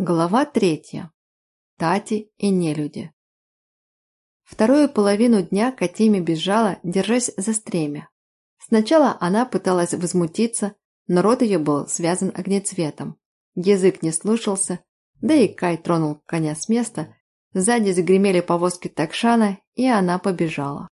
Глава третья. Тати и нелюди. Вторую половину дня Катиме бежала, держась за стремя. Сначала она пыталась возмутиться, но рот ее был связан огнецветом. Язык не слушался, да и Кай тронул коня с места, сзади загремели повозки такшана, и она побежала.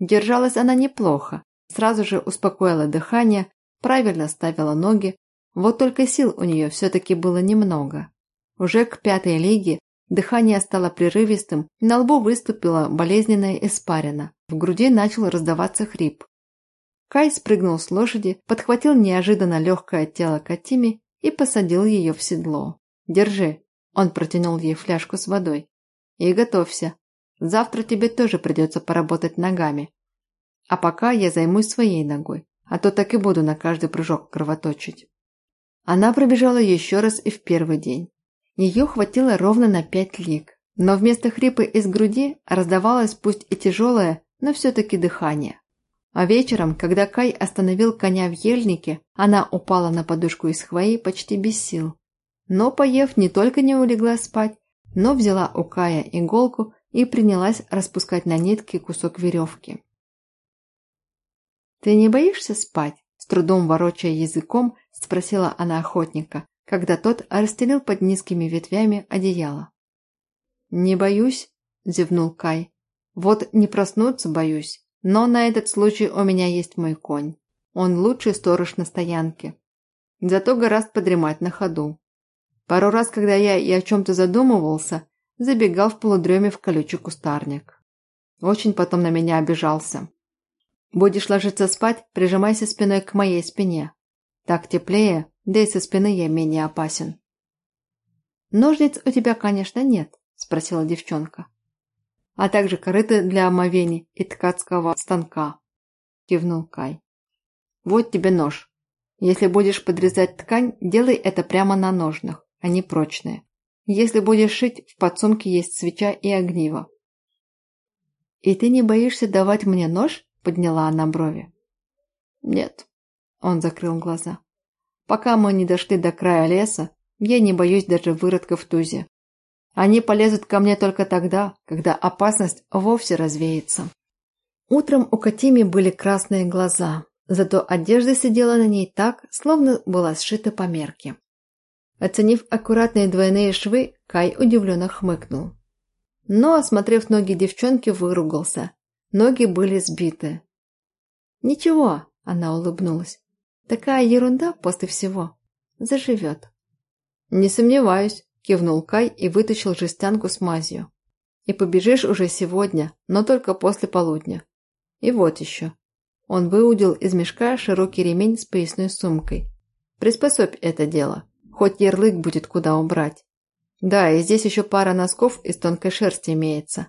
Держалась она неплохо, сразу же успокоила дыхание, правильно ставила ноги, вот только сил у нее все-таки было немного. Уже к пятой лиге дыхание стало прерывистым, на лбу выступила болезненная испарина, в груди начал раздаваться хрип. Кай спрыгнул с лошади, подхватил неожиданно легкое тело Катими и посадил ее в седло. «Держи», – он протянул ей фляжку с водой. «И готовься. Завтра тебе тоже придется поработать ногами. А пока я займусь своей ногой, а то так и буду на каждый прыжок кровоточить». Она пробежала еще раз и в первый день. Ее хватило ровно на пять лиг, но вместо хрипа из груди раздавалось пусть и тяжелое, но все-таки дыхание. А вечером, когда Кай остановил коня в ельнике, она упала на подушку из хвои почти без сил. Но, поев, не только не улегла спать, но взяла у Кая иголку и принялась распускать на нитке кусок веревки. «Ты не боишься спать?» С трудом ворочая языком, спросила она охотника, когда тот расстелил под низкими ветвями одеяло. «Не боюсь», – зевнул Кай. «Вот не проснуться боюсь, но на этот случай у меня есть мой конь. Он лучший сторож на стоянке. Зато гораздо подремать на ходу. Пару раз, когда я и о чем-то задумывался, забегал в полудреме в колючий кустарник. Очень потом на меня обижался. Будешь ложиться спать, прижимайся спиной к моей спине. Так теплее, да и со спины я менее опасен. «Ножниц у тебя, конечно, нет», – спросила девчонка. «А также корыто для омовений и ткацкого станка», – кивнул Кай. «Вот тебе нож. Если будешь подрезать ткань, делай это прямо на ножнах, они прочные. Если будешь шить, в подсумке есть свеча и огниво». «И ты не боишься давать мне нож?» – подняла она брови. «Нет», – он закрыл глаза. Пока мы не дошли до края леса, я не боюсь даже выродков в тузе. Они полезут ко мне только тогда, когда опасность вовсе развеется. Утром у Катими были красные глаза, зато одежда сидела на ней так, словно была сшита по мерке. Оценив аккуратные двойные швы, Кай удивленно хмыкнул. Но, осмотрев ноги девчонки, выругался. Ноги были сбиты. «Ничего», – она улыбнулась. Такая ерунда после всего. Заживет. Не сомневаюсь, кивнул Кай и вытащил жестянку с мазью. И побежишь уже сегодня, но только после полудня. И вот еще. Он выудил из мешка широкий ремень с поясной сумкой. Приспособь это дело. Хоть ярлык будет куда убрать. Да, и здесь еще пара носков из тонкой шерсти имеется.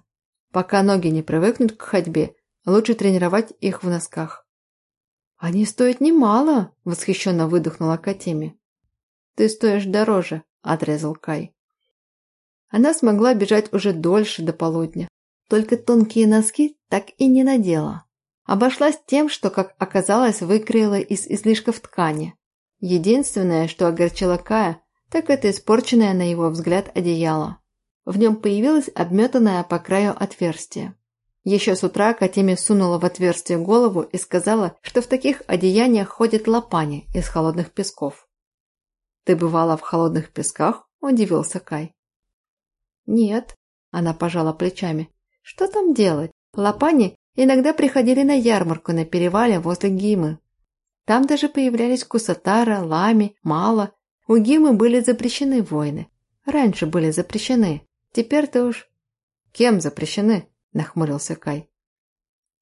Пока ноги не привыкнут к ходьбе, лучше тренировать их в носках. «Они стоят немало!» – восхищенно выдохнула Катеми. «Ты стоишь дороже», – отрезал Кай. Она смогла бежать уже дольше до полудня. Только тонкие носки так и не надела. Обошлась тем, что, как оказалось, выкроила из излишков ткани. Единственное, что огорчило Кая, так это испорченное на его взгляд одеяло. В нем появилось обметанное по краю отверстие. Еще с утра Катиме сунула в отверстие голову и сказала, что в таких одеяниях ходят лопани из холодных песков. «Ты бывала в холодных песках?» – удивился Кай. «Нет», – она пожала плечами. «Что там делать? Лопани иногда приходили на ярмарку на перевале возле Гимы. Там даже появлялись Кусатара, Лами, Мала. У Гимы были запрещены войны. Раньше были запрещены. Теперь-то уж...» «Кем запрещены?» Нахмурился Кай.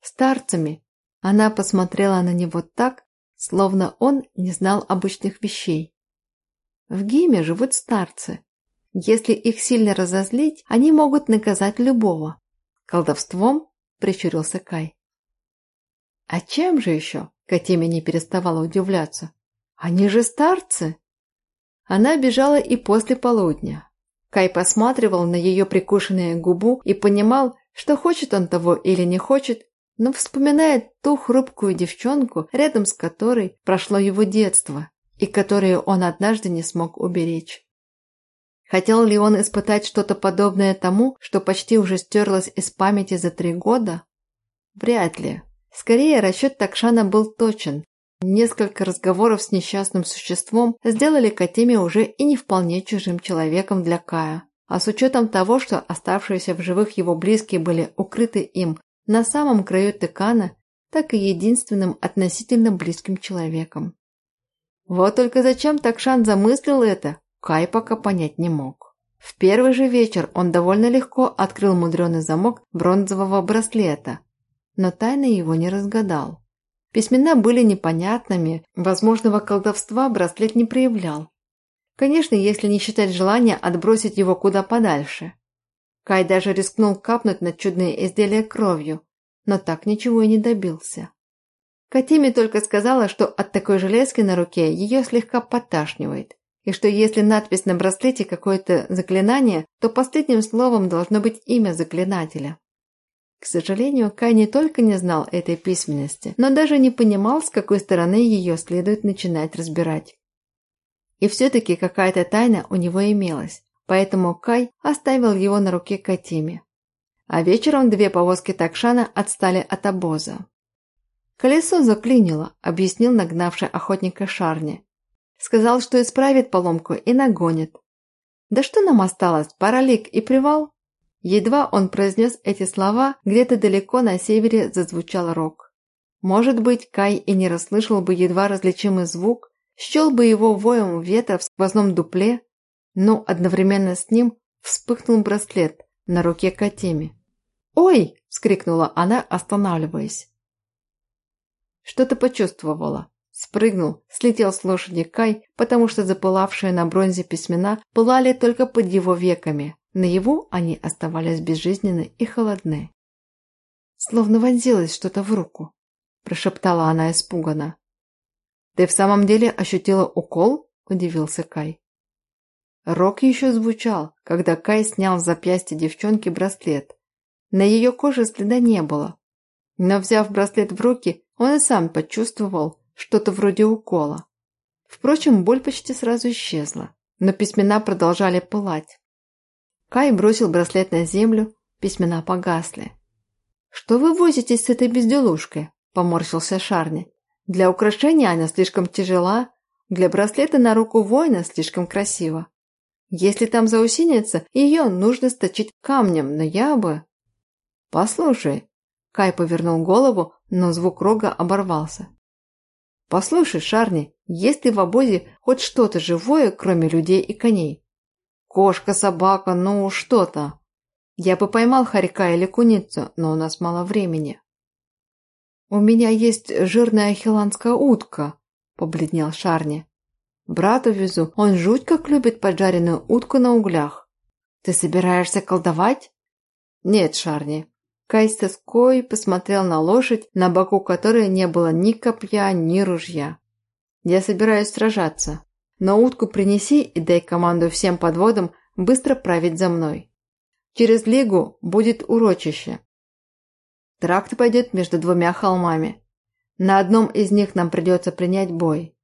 Старцами. Она посмотрела на него так, словно он не знал обычных вещей. В Гиме живут старцы. Если их сильно разозлить, они могут наказать любого. Колдовством? Прищурился Кай. А чем же еще? Катиме не переставала удивляться. Они же старцы. Она бежала и после полудня. Кай посматривал на ее прикушенную губу и понимал, что хочет он того или не хочет, но вспоминает ту хрупкую девчонку, рядом с которой прошло его детство, и которую он однажды не смог уберечь. Хотел ли он испытать что-то подобное тому, что почти уже стерлось из памяти за три года? Вряд ли. Скорее, расчет Такшана был точен. Несколько разговоров с несчастным существом сделали Катеми уже и не вполне чужим человеком для Кая. А с учетом того, что оставшиеся в живых его близкие были укрыты им на самом краю Текана, так и единственным относительно близким человеком. Вот только зачем Такшан замыслил это, Кай пока понять не мог. В первый же вечер он довольно легко открыл мудреный замок бронзового браслета, но тайны его не разгадал. Письмена были непонятными, возможного колдовства браслет не проявлял. Конечно, если не считать желания отбросить его куда подальше. Кай даже рискнул капнуть на чудное изделие кровью, но так ничего и не добился. Катиме только сказала, что от такой железки на руке ее слегка подташнивает, и что если надпись на браслете какое-то заклинание, то последним словом должно быть имя заклинателя. К сожалению, Кай не только не знал этой письменности, но даже не понимал, с какой стороны ее следует начинать разбирать. И все-таки какая-то тайна у него имелась, поэтому Кай оставил его на руке Катиме. А вечером две повозки Такшана отстали от обоза. «Колесо заклинило», – объяснил нагнавший охотника Шарни. Сказал, что исправит поломку и нагонит. «Да что нам осталось? Паралик и привал?» Едва он произнес эти слова, где-то далеко на севере зазвучал рог. Может быть, Кай и не расслышал бы едва различимый звук, счел бы его воем ветра в сквозном дупле, но одновременно с ним вспыхнул браслет на руке Катеми. «Ой!» – вскрикнула она, останавливаясь. Что-то почувствовала. Спрыгнул, слетел с лошади Кай, потому что запылавшие на бронзе письмена пылали только под его веками. Наяву они оставались безжизненны и холодны. Словно вонзилось что-то в руку, прошептала она испуганно. «Ты в самом деле ощутила укол?» – удивился Кай. Рок еще звучал, когда Кай снял с запястья девчонки браслет. На ее коже следа не было. Но взяв браслет в руки, он и сам почувствовал, что-то вроде укола. Впрочем, боль почти сразу исчезла, но письмена продолжали пылать. Кай бросил браслет на землю, письмена погасли. «Что вы возитесь с этой безделушкой?» – поморщился Шарни. «Для украшения она слишком тяжела, для браслета на руку воина слишком красиво. Если там заусенится, ее нужно сточить камнем, но я бы...» «Послушай», – Кай повернул голову, но звук рога оборвался. «Послушай, Шарни, есть ли в обозе хоть что-то живое, кроме людей и коней? Кошка, собака, ну что-то. Я бы поймал хорька или куницу, но у нас мало времени». «У меня есть жирная ахиланская утка», – побледнел Шарни. «Брату везу, он жуть как любит поджаренную утку на углях. Ты собираешься колдовать?» «Нет, Шарни, Кай с тоской посмотрел на лошадь, на боку которой не было ни копья, ни ружья. «Я собираюсь сражаться, но утку принеси и дай команду всем подводам быстро править за мной. Через лигу будет урочище. Тракт пойдет между двумя холмами. На одном из них нам придется принять бой.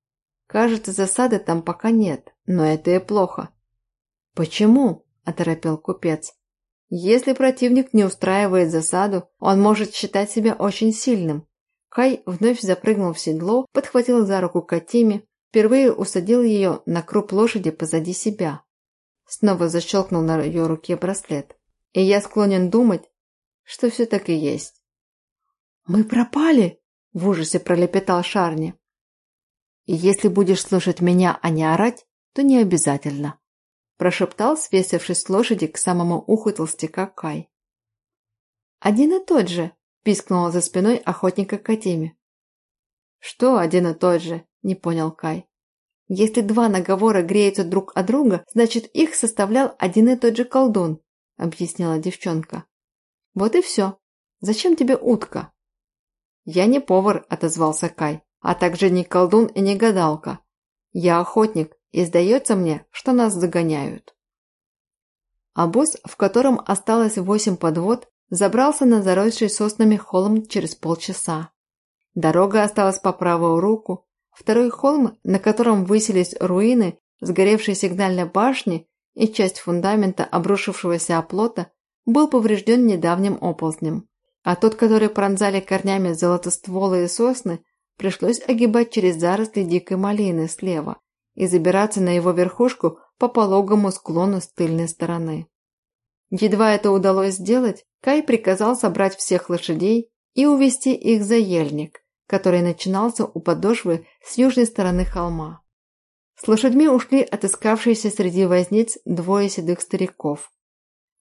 Кажется, засады там пока нет, но это и плохо». «Почему?» – оторопел купец. Если противник не устраивает засаду, он может считать себя очень сильным. Кай вновь запрыгнул в седло, подхватил за руку Катиме, впервые усадил ее на круп лошади позади себя. Снова защелкнул на ее руке браслет. И я склонен думать, что все так и есть. «Мы пропали!» – в ужасе пролепетал Шарни. «И если будешь слушать меня, а не орать, то не обязательно», прошептал, свесившись с лошади к самому уху толстяка Кай. «Один и тот же!» – пискнула за спиной охотника Катиме. «Что один и тот же?» – не понял Кай. «Если два наговора греются друг от друга, значит, их составлял один и тот же колдун», – объяснила девчонка. «Вот и все. Зачем тебе утка?» «Я не повар», – отозвался Кай, «а также не колдун и не гадалка. Я охотник, и сдается мне, что нас загоняют. Обоз, в котором осталось восемь подвод, забрался на заросший соснами холм через полчаса. Дорога осталась по правую руку, второй холм, на котором высились руины сгоревшей сигнальной башни и часть фундамента обрушившегося оплота был поврежден недавним оползнем, а тот, который пронзали корнями золотостволые сосны, пришлось огибать через заросли дикой малины слева и забираться на его верхушку по пологому склону с тыльной стороны. Едва это удалось сделать, Кай приказал собрать всех лошадей и увести их за ельник, который начинался у подошвы с южной стороны холма. С лошадьми ушли отыскавшиеся среди возниц двое седых стариков.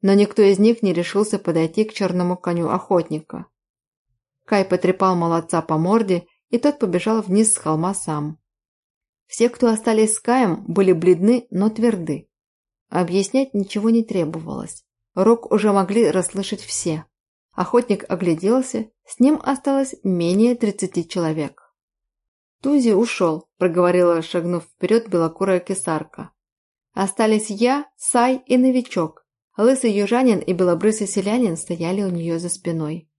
Но никто из них не решился подойти к черному коню охотника. Кай потрепал молодца по морде, и тот побежал вниз с холма сам. Все, кто остались с Каем, были бледны, но тверды. Объяснять ничего не требовалось. Рок уже могли расслышать все. Охотник огляделся, с ним осталось менее тридцати человек. «Тузи ушел», – проговорила, шагнув вперед белокурая кесарка. «Остались я, Сай и новичок. Лысый южанин и белобрысый селянин стояли у нее за спиной.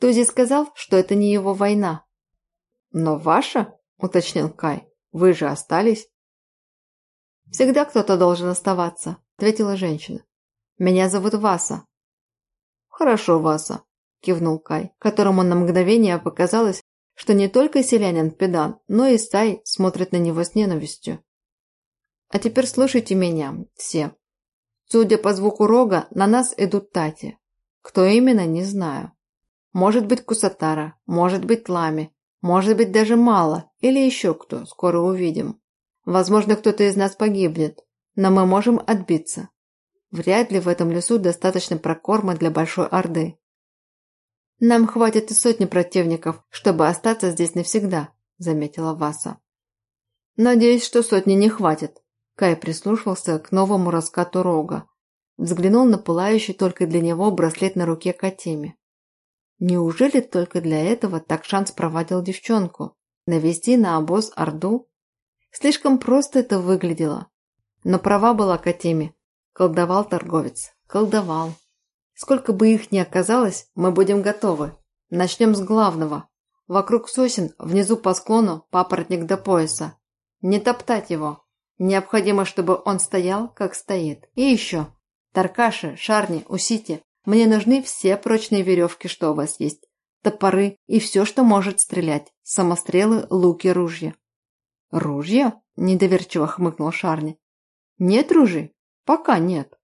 Тузи сказал, что это не его война». «Но ваша?» – уточнил Кай. «Вы же остались?» «Всегда кто-то должен оставаться», – ответила женщина. «Меня зовут Васа». «Хорошо, Васа», – кивнул Кай, которому на мгновение показалось, что не только селянин педан, но и стай смотрит на него с ненавистью. А теперь слушайте меня, все. Судя по звуку рога, на нас идут тати. Кто именно, не знаю. Может быть Кусатара, может быть Лами, может быть даже Мало или еще кто, скоро увидим. Возможно, кто-то из нас погибнет, но мы можем отбиться. Вряд ли в этом лесу достаточно прокорма для большой орды. «Нам хватит и сотни противников, чтобы остаться здесь навсегда», – заметила Васа. «Надеюсь, что сотни не хватит», – Кай прислушался к новому раскату рога. Взглянул на пылающий только для него браслет на руке Катиме. Неужели только для этого так шанс проводил девчонку? Навести на обоз Орду? Слишком просто это выглядело. Но права была Катиме. Колдовал торговец. Колдовал. Сколько бы их ни оказалось, мы будем готовы. Начнем с главного. Вокруг сосен, внизу по склону, папоротник до пояса. Не топтать его. Необходимо, чтобы он стоял, как стоит. И еще. Таркаши, шарни, усити. Мне нужны все прочные веревки, что у вас есть. Топоры и все, что может стрелять. Самострелы, луки, ружья. «Ружья?» – недоверчиво хмыкнул Шарни. «Нет ружей? Пока нет».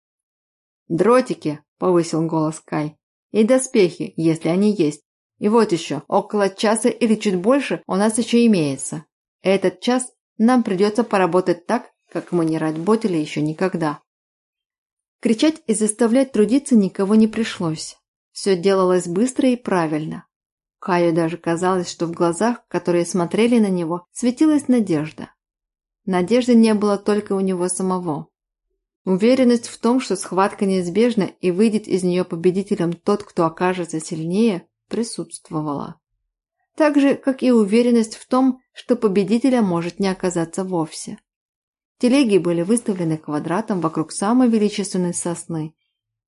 «Дротики!» повысил голос Кай. «И доспехи, если они есть. И вот еще, около часа или чуть больше у нас еще имеется. Этот час нам придется поработать так, как мы не работали еще никогда». Кричать и заставлять трудиться никого не пришлось. Все делалось быстро и правильно. Каю даже казалось, что в глазах, которые смотрели на него, светилась надежда. Надежды не было только у него самого. Уверенность в том, что схватка неизбежна и выйдет из нее победителем тот, кто окажется сильнее, присутствовала. Так же, как и уверенность в том, что победителя может не оказаться вовсе. Телеги были выставлены квадратом вокруг самой величественной сосны.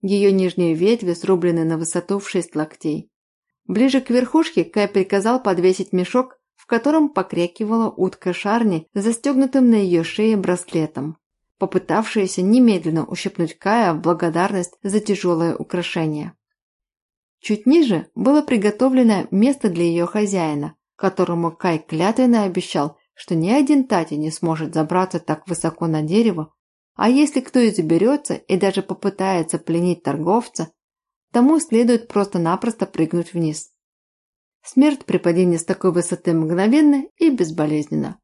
Ее нижние ветви срублены на высоту в шесть локтей. Ближе к верхушке Кай приказал подвесить мешок, в котором покрекивала утка Шарни, застегнутым на ее шее браслетом попытавшаяся немедленно ущипнуть Кая в благодарность за тяжелое украшение. Чуть ниже было приготовлено место для ее хозяина, которому Кай клятвенно обещал, что ни один Тати не сможет забраться так высоко на дерево, а если кто и заберется и даже попытается пленить торговца, тому следует просто-напросто прыгнуть вниз. Смерть при падении с такой высоты мгновенно и безболезненно.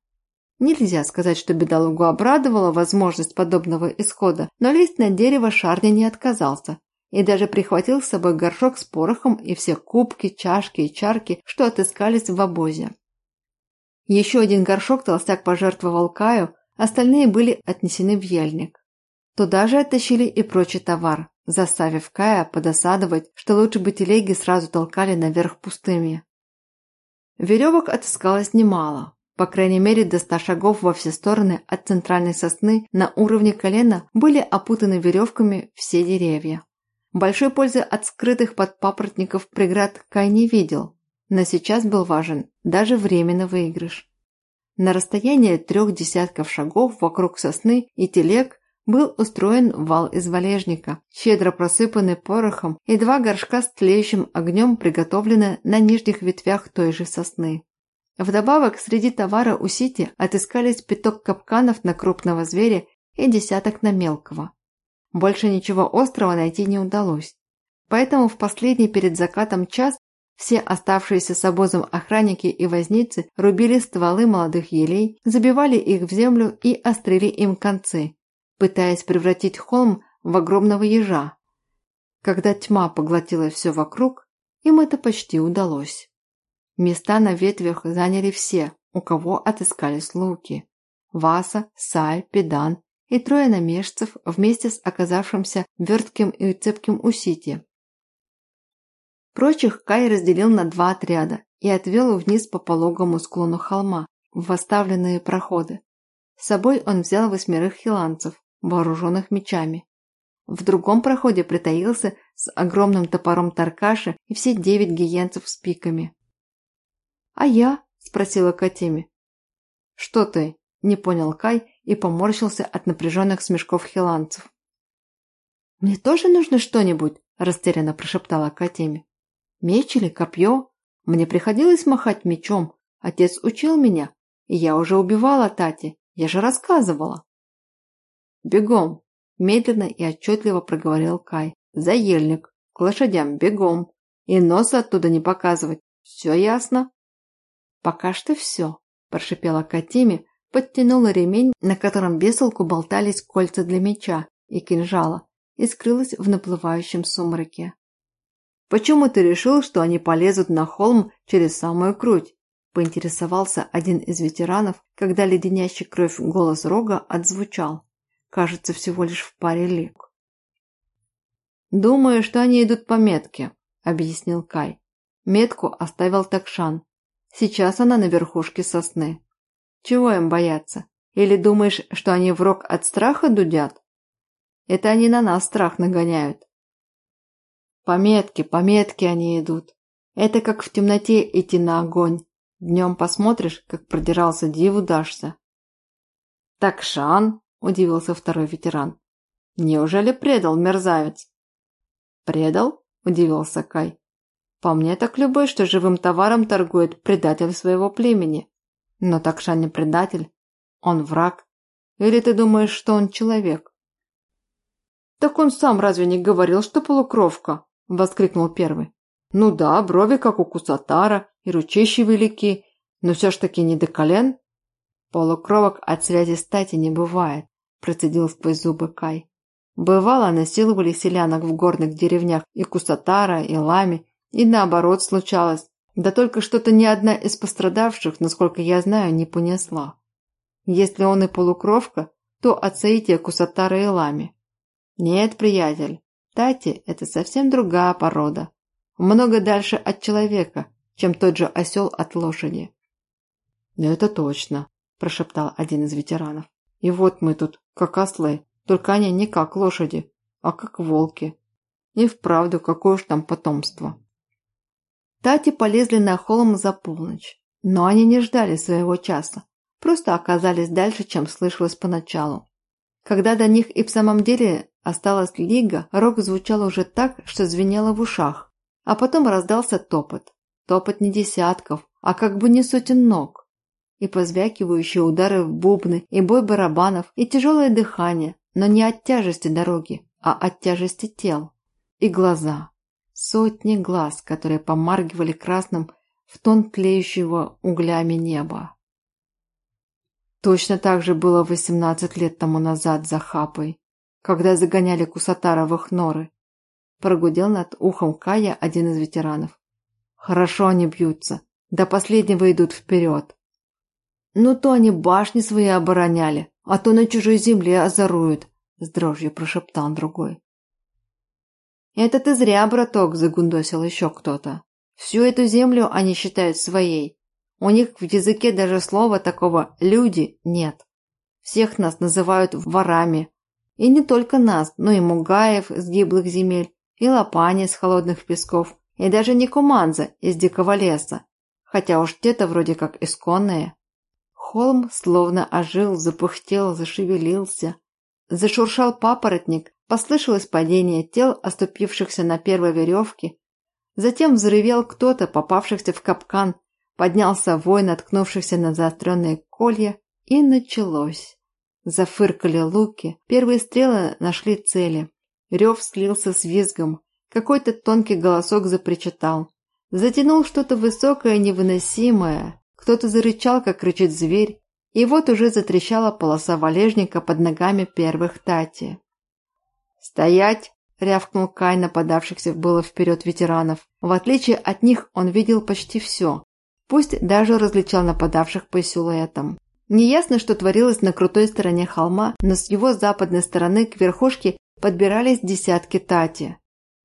Нельзя сказать, что бедологу обрадовала возможность подобного исхода, но лезть на дерево Шарни не отказался и даже прихватил с собой горшок с порохом и все кубки, чашки и чарки, что отыскались в обозе. Еще один горшок толстяк пожертвовал Каю, остальные были отнесены в ельник. Туда же оттащили и прочий товар, заставив Кая подосадовать, что лучше бы телеги сразу толкали наверх пустыми. Веревок отыскалось немало, по крайней мере, до ста шагов во все стороны от центральной сосны на уровне колена были опутаны веревками все деревья. Большой пользы от скрытых под папоротников преград Кай не видел, но сейчас был важен даже временный выигрыш. На расстоянии трех десятков шагов вокруг сосны и телег был устроен вал из валежника, щедро просыпанный порохом, и два горшка с тлеющим огнем приготовлены на нижних ветвях той же сосны. Вдобавок, среди товара у Сити отыскались пяток капканов на крупного зверя и десяток на мелкого. Больше ничего острого найти не удалось. Поэтому в последний перед закатом час все оставшиеся с обозом охранники и возницы рубили стволы молодых елей, забивали их в землю и острили им концы, пытаясь превратить холм в огромного ежа. Когда тьма поглотила все вокруг, им это почти удалось. Места на ветвях заняли все, у кого отыскались луки. Васа, Сай, Педан и трое намежцев вместе с оказавшимся вертким и цепким Усити Прочих Кай разделил на два отряда и отвел вниз по пологому склону холма, в оставленные проходы. С собой он взял восьмерых хиланцев, вооруженных мечами. В другом проходе притаился с огромным топором Таркаши и все девять гиенцев с пиками. «А я?» – спросила Катеми. «Что ты?» – не понял Кай и поморщился от напряженных смешков хиланцев. «Мне тоже нужно что-нибудь?» – растерянно прошептала Катеми. Меч или копье? Мне приходилось махать мечом. Отец учил меня, и я уже убивала Тати. Я же рассказывала. Бегом, медленно и отчетливо проговорил Кай. За ельник, к лошадям, бегом. И носа оттуда не показывать. Все ясно? Пока что все, прошипела Катиме, подтянула ремень, на котором бесолку болтались кольца для меча и кинжала, и скрылась в наплывающем сумраке. «Почему ты решил, что они полезут на холм через самую круть?» – поинтересовался один из ветеранов, когда леденящий кровь голос Рога отзвучал. Кажется, всего лишь в паре лиг. «Думаю, что они идут по метке», – объяснил Кай. Метку оставил Такшан. Сейчас она на верхушке сосны. Чего им бояться? Или думаешь, что они в рог от страха дудят? Это они на нас страх нагоняют. Пометки, пометки они идут. Это как в темноте идти на огонь. Днем посмотришь, как продирался, диву дашься. Так Шан, удивился второй ветеран. Неужели предал мерзавец? Предал? Удивился Кай. По мне так любой, что живым товаром торгует предатель своего племени. Но Такшан не предатель, он враг. Или ты думаешь, что он человек? Так он сам разве не говорил, что полукровка? – воскликнул первый. «Ну да, брови, как у Кусатара, и ручищи велики, но все ж таки не до колен». «Полукровок от связи стати не бывает», – процедил сквозь зубы Кай. Бывало, насиловали селянок в горных деревнях и Кусатара, и Лами, и наоборот случалось. Да только что-то ни одна из пострадавших, насколько я знаю, не понесла. Если он и полукровка, то от соития Кусатара и Лами. Нет, приятель, Тати – это совсем другая порода, много дальше от человека, чем тот же осел от лошади. «Ну, «Это точно», – прошептал один из ветеранов. «И вот мы тут, как ослы, только они не как лошади, а как волки. И вправду, какое уж там потомство». Тати полезли на холм за полночь, но они не ждали своего часа, просто оказались дальше, чем слышалось поначалу. Когда до них и в самом деле осталась лига, рог звучал уже так, что звенело в ушах. А потом раздался топот. Топот не десятков, а как бы не сотен ног. И позвякивающие удары в бубны, и бой барабанов, и тяжелое дыхание, но не от тяжести дороги, а от тяжести тел. И глаза. Сотни глаз, которые помаргивали красным в тон тлеющего углями неба. Точно так же было 18 лет тому назад за Хапой, когда загоняли Кусатара в их норы. Прогудел над ухом Кая один из ветеранов. Хорошо они бьются, до последнего идут вперед. Ну то они башни свои обороняли, а то на чужой земле озоруют, с дрожью прошептал другой. Это ты зря, браток, загундосил еще кто-то. Всю эту землю они считают своей, у них в языке даже слова такого «люди» нет. Всех нас называют ворами. И не только нас, но и Мугаев с гиблых земель, и Лопани с холодных песков, и даже Никуманза из дикого леса. Хотя уж те-то вроде как исконные. Холм словно ожил, запыхтел, зашевелился. Зашуршал папоротник, послышалось падение тел, оступившихся на первой веревке. Затем взрывел кто-то, попавшихся в капкан, поднялся вой, наткнувшихся на заостренные колья, и началось. Зафыркали луки, первые стрелы нашли цели. Рев слился с визгом, какой-то тонкий голосок запричитал. Затянул что-то высокое, невыносимое. Кто-то зарычал, как рычит зверь, и вот уже затрещала полоса валежника под ногами первых Тати. «Стоять!» – рявкнул Кай нападавшихся было вперед ветеранов. В отличие от них он видел почти все, пусть даже различал нападавших по силуэтам. Неясно, что творилось на крутой стороне холма, но с его западной стороны к верхушке подбирались десятки Тати.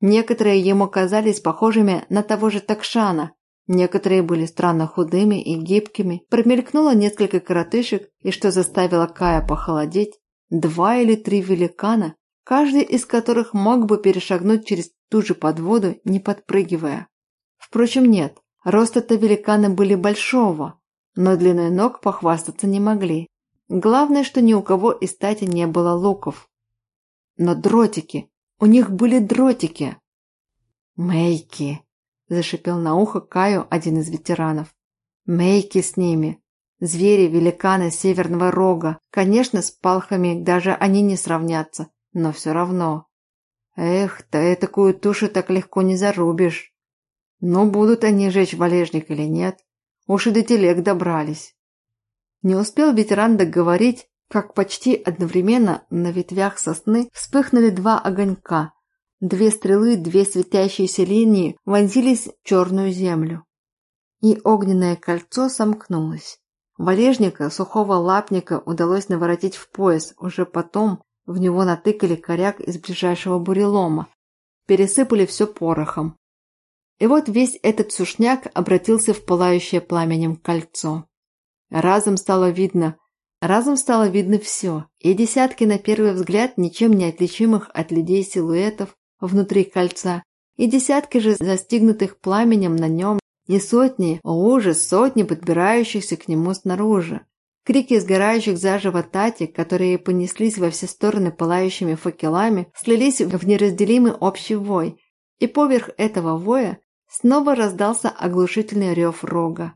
Некоторые ему казались похожими на того же Такшана, некоторые были странно худыми и гибкими. Промелькнуло несколько коротышек, и что заставило Кая похолодеть, два или три великана, каждый из которых мог бы перешагнуть через ту же подводу, не подпрыгивая. Впрочем, нет, роста-то великаны были большого, но длиной ног похвастаться не могли. Главное, что ни у кого из стати не было луков. Но дротики! У них были дротики! «Мейки!» – зашипел на ухо Каю один из ветеранов. «Мейки с ними! Звери, великаны Северного Рога! Конечно, с палхами даже они не сравнятся, но все равно!» «Эх, ты такую тушу так легко не зарубишь!» «Ну, будут они жечь валежник или нет?» Уж и до телег добрались. Не успел ветеран договорить, как почти одновременно на ветвях сосны вспыхнули два огонька. Две стрелы, две светящиеся линии вонзились в черную землю. И огненное кольцо сомкнулось. Валежника, сухого лапника удалось наворотить в пояс, уже потом в него натыкали коряк из ближайшего бурелома. Пересыпали все порохом. И вот весь этот сушняк обратился в пылающее пламенем кольцо. Разом стало видно, разом стало видно все, и десятки на первый взгляд ничем не отличимых от людей силуэтов внутри кольца, и десятки же застигнутых пламенем на нем, и сотни, о ужас, сотни подбирающихся к нему снаружи. Крики сгорающих заживо тати, которые понеслись во все стороны пылающими факелами, слились в неразделимый общий вой, и поверх этого воя снова раздался оглушительный рев рога.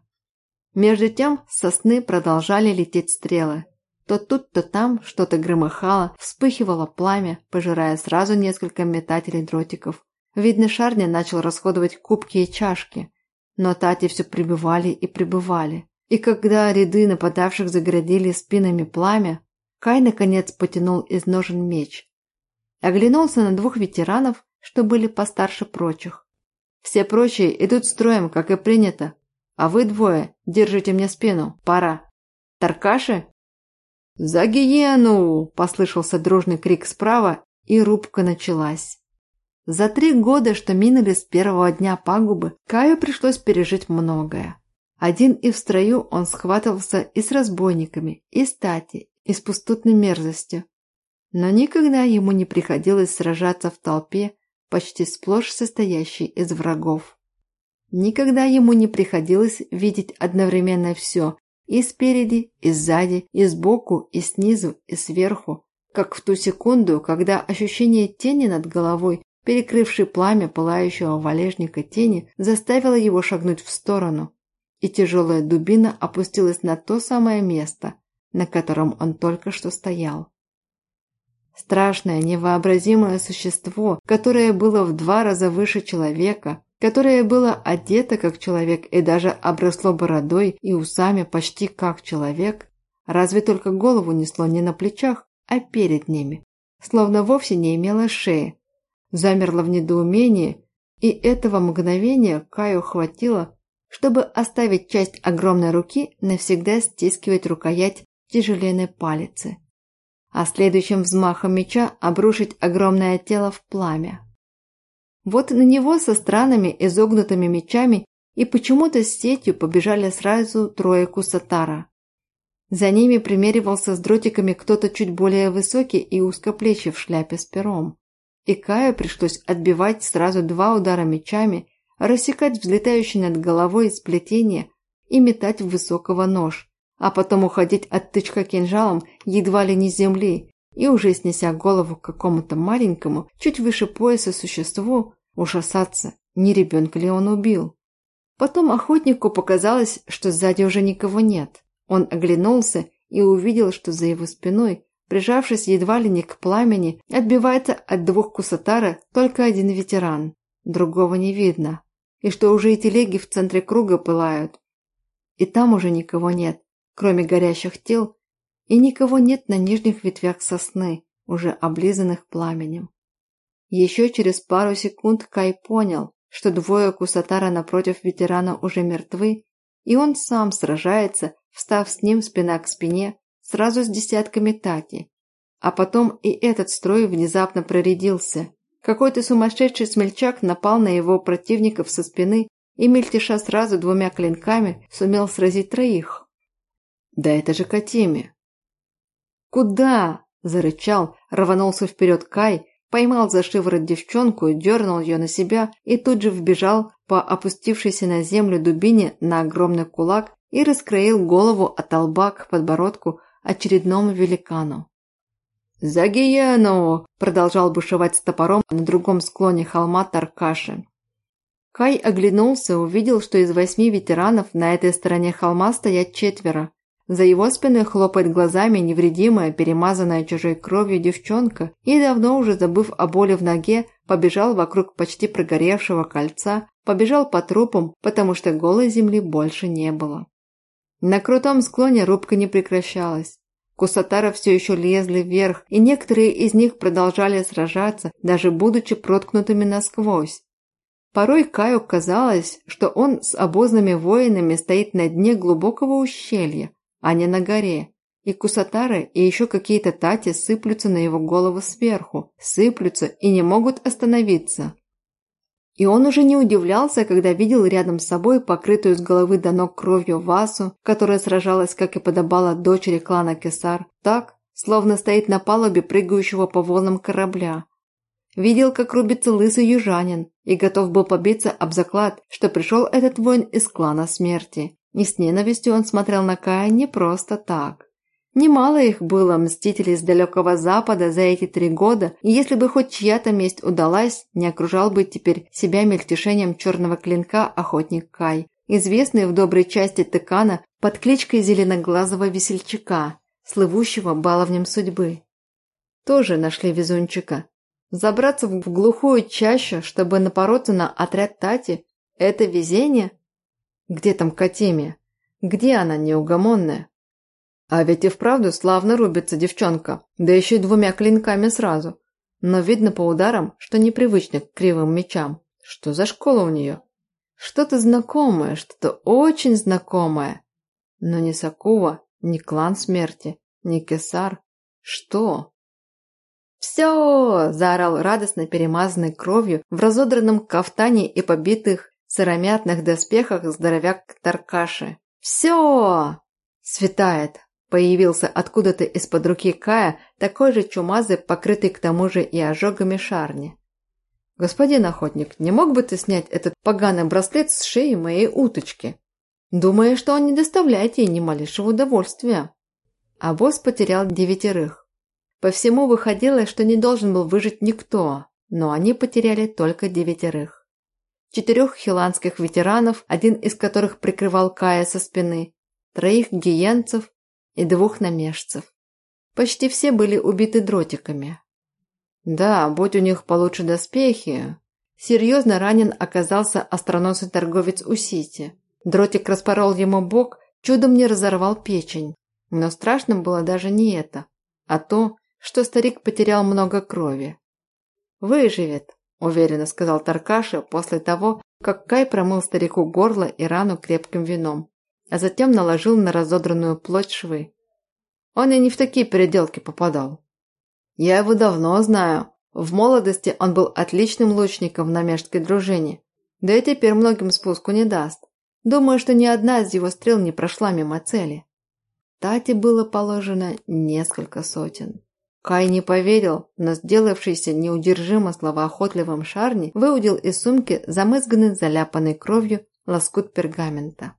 Между тем сосны продолжали лететь стрелы. То тут, то там что-то громыхало, вспыхивало пламя, пожирая сразу несколько метателей дротиков. Видно, Шарни начал расходовать кубки и чашки. Но Тати все прибывали и прибывали. И когда ряды нападавших заградили спинами пламя, Кай наконец потянул из ножен меч. Оглянулся на двух ветеранов, что были постарше прочих. Все прочие идут строем, как и принято. А вы двое держите мне спину. Пора. Таркаши?» «За гиену!» – послышался дружный крик справа, и рубка началась. За три года, что минули с первого дня пагубы, Каю пришлось пережить многое. Один и в строю он схватывался и с разбойниками, и с тати, и с пустотной мерзостью. Но никогда ему не приходилось сражаться в толпе почти сплошь состоящий из врагов. Никогда ему не приходилось видеть одновременно все и спереди, и сзади, и сбоку, и снизу, и сверху, как в ту секунду, когда ощущение тени над головой, перекрывшей пламя пылающего валежника тени, заставило его шагнуть в сторону, и тяжелая дубина опустилась на то самое место, на котором он только что стоял. Страшное, невообразимое существо, которое было в два раза выше человека, которое было одето как человек и даже обросло бородой и усами почти как человек, разве только голову несло не на плечах, а перед ними, словно вовсе не имело шеи, замерло в недоумении, и этого мгновения Каю хватило, чтобы оставить часть огромной руки навсегда стискивать рукоять тяжеленной палицы а следующим взмахом меча обрушить огромное тело в пламя. Вот на него со странными изогнутыми мечами и почему-то с сетью побежали сразу трое кусатара. За ними примеривался с дротиками кто-то чуть более высокий и узкоплечий в шляпе с пером. И Каю пришлось отбивать сразу два удара мечами, рассекать взлетающий над головой сплетение и метать в высокого нож, а потом уходить от тычка кинжалом едва ли не с земли, и уже снеся голову к какому-то маленькому, чуть выше пояса существу, ужасаться, не ребенка ли он убил. Потом охотнику показалось, что сзади уже никого нет. Он оглянулся и увидел, что за его спиной, прижавшись едва ли не к пламени, отбивается от двух кусатара только один ветеран. Другого не видно. И что уже и телеги в центре круга пылают. И там уже никого нет, кроме горящих тел, и никого нет на нижних ветвях сосны, уже облизанных пламенем. Еще через пару секунд Кай понял, что двое кусатара напротив ветерана уже мертвы, и он сам сражается, встав с ним спина к спине, сразу с десятками таки. А потом и этот строй внезапно проредился. Какой-то сумасшедший смельчак напал на его противников со спины и, мельтеша сразу двумя клинками, сумел сразить троих. «Да это же Катиме!» «Куда?» – зарычал, рванулся вперед Кай, поймал за шиворот девчонку, дернул ее на себя и тут же вбежал по опустившейся на землю дубине на огромный кулак и раскроил голову от лба к подбородку очередному великану. «За гиену!» – продолжал бушевать с топором на другом склоне холма Таркаши. Кай оглянулся, увидел, что из восьми ветеранов на этой стороне холма стоят четверо, за его спиной хлопает глазами невредимая, перемазанная чужой кровью девчонка и, давно уже забыв о боли в ноге, побежал вокруг почти прогоревшего кольца, побежал по трупам, потому что голой земли больше не было. На крутом склоне рубка не прекращалась. Кусатары все еще лезли вверх, и некоторые из них продолжали сражаться, даже будучи проткнутыми насквозь. Порой Каю казалось, что он с обозными воинами стоит на дне глубокого ущелья, а не на горе. И кусатары, и еще какие-то тати сыплются на его голову сверху, сыплются и не могут остановиться. И он уже не удивлялся, когда видел рядом с собой покрытую с головы до ног кровью Васу, которая сражалась, как и подобала дочери клана Кесар, так, словно стоит на палубе прыгающего по волнам корабля. Видел, как рубится лысый южанин, и готов был побиться об заклад, что пришел этот воин из клана смерти. И с ненавистью он смотрел на Кая не просто так. Немало их было, мстителей с далекого запада за эти три года, и если бы хоть чья-то месть удалась, не окружал бы теперь себя мельтешением черного клинка охотник Кай, известный в доброй части Тыкана под кличкой зеленоглазого весельчака, слывущего баловнем судьбы. Тоже нашли везунчика. Забраться в глухую чащу, чтобы напороться на отряд Тати – это везение – где там Катемия? Где она неугомонная? А ведь и вправду славно рубится девчонка, да еще и двумя клинками сразу. Но видно по ударам, что непривычна к кривым мечам. Что за школа у нее? Что-то знакомое, что-то очень знакомое. Но ни Сакува, ни клан смерти, ни Кесар. Что? «Все!» – заорал радостно перемазанный кровью в разодранном кафтане и побитых сыромятных доспехах здоровяк Таркаши. «Все!» «Светает!» Появился откуда-то из-под руки Кая такой же чумазый, покрытый к тому же и ожогами шарни. «Господин охотник, не мог бы ты снять этот поганый браслет с шеи моей уточки? Думая, что он не доставляет ей ни малейшего удовольствия». А босс потерял девятерых. По всему выходило, что не должен был выжить никто, но они потеряли только девятерых четырех хиланских ветеранов, один из которых прикрывал Кая со спины, троих гиенцев и двух намежцев. Почти все были убиты дротиками. Да, будь у них получше доспехи. Серьезно ранен оказался остроносый торговец Усити. Дротик распорол ему бок, чудом не разорвал печень. Но страшным было даже не это, а то, что старик потерял много крови. Выживет, – уверенно сказал Таркаша после того, как Кай промыл старику горло и рану крепким вином, а затем наложил на разодранную плоть швы. Он и не в такие переделки попадал. Я его давно знаю. В молодости он был отличным лучником в намежской дружине, да и теперь многим спуску не даст. Думаю, что ни одна из его стрел не прошла мимо цели. Тате было положено несколько сотен. Кай не поверил, но сделавшийся неудержимо словоохотливым Шарни выудил из сумки замызганный, заляпанный кровью лоскут пергамента.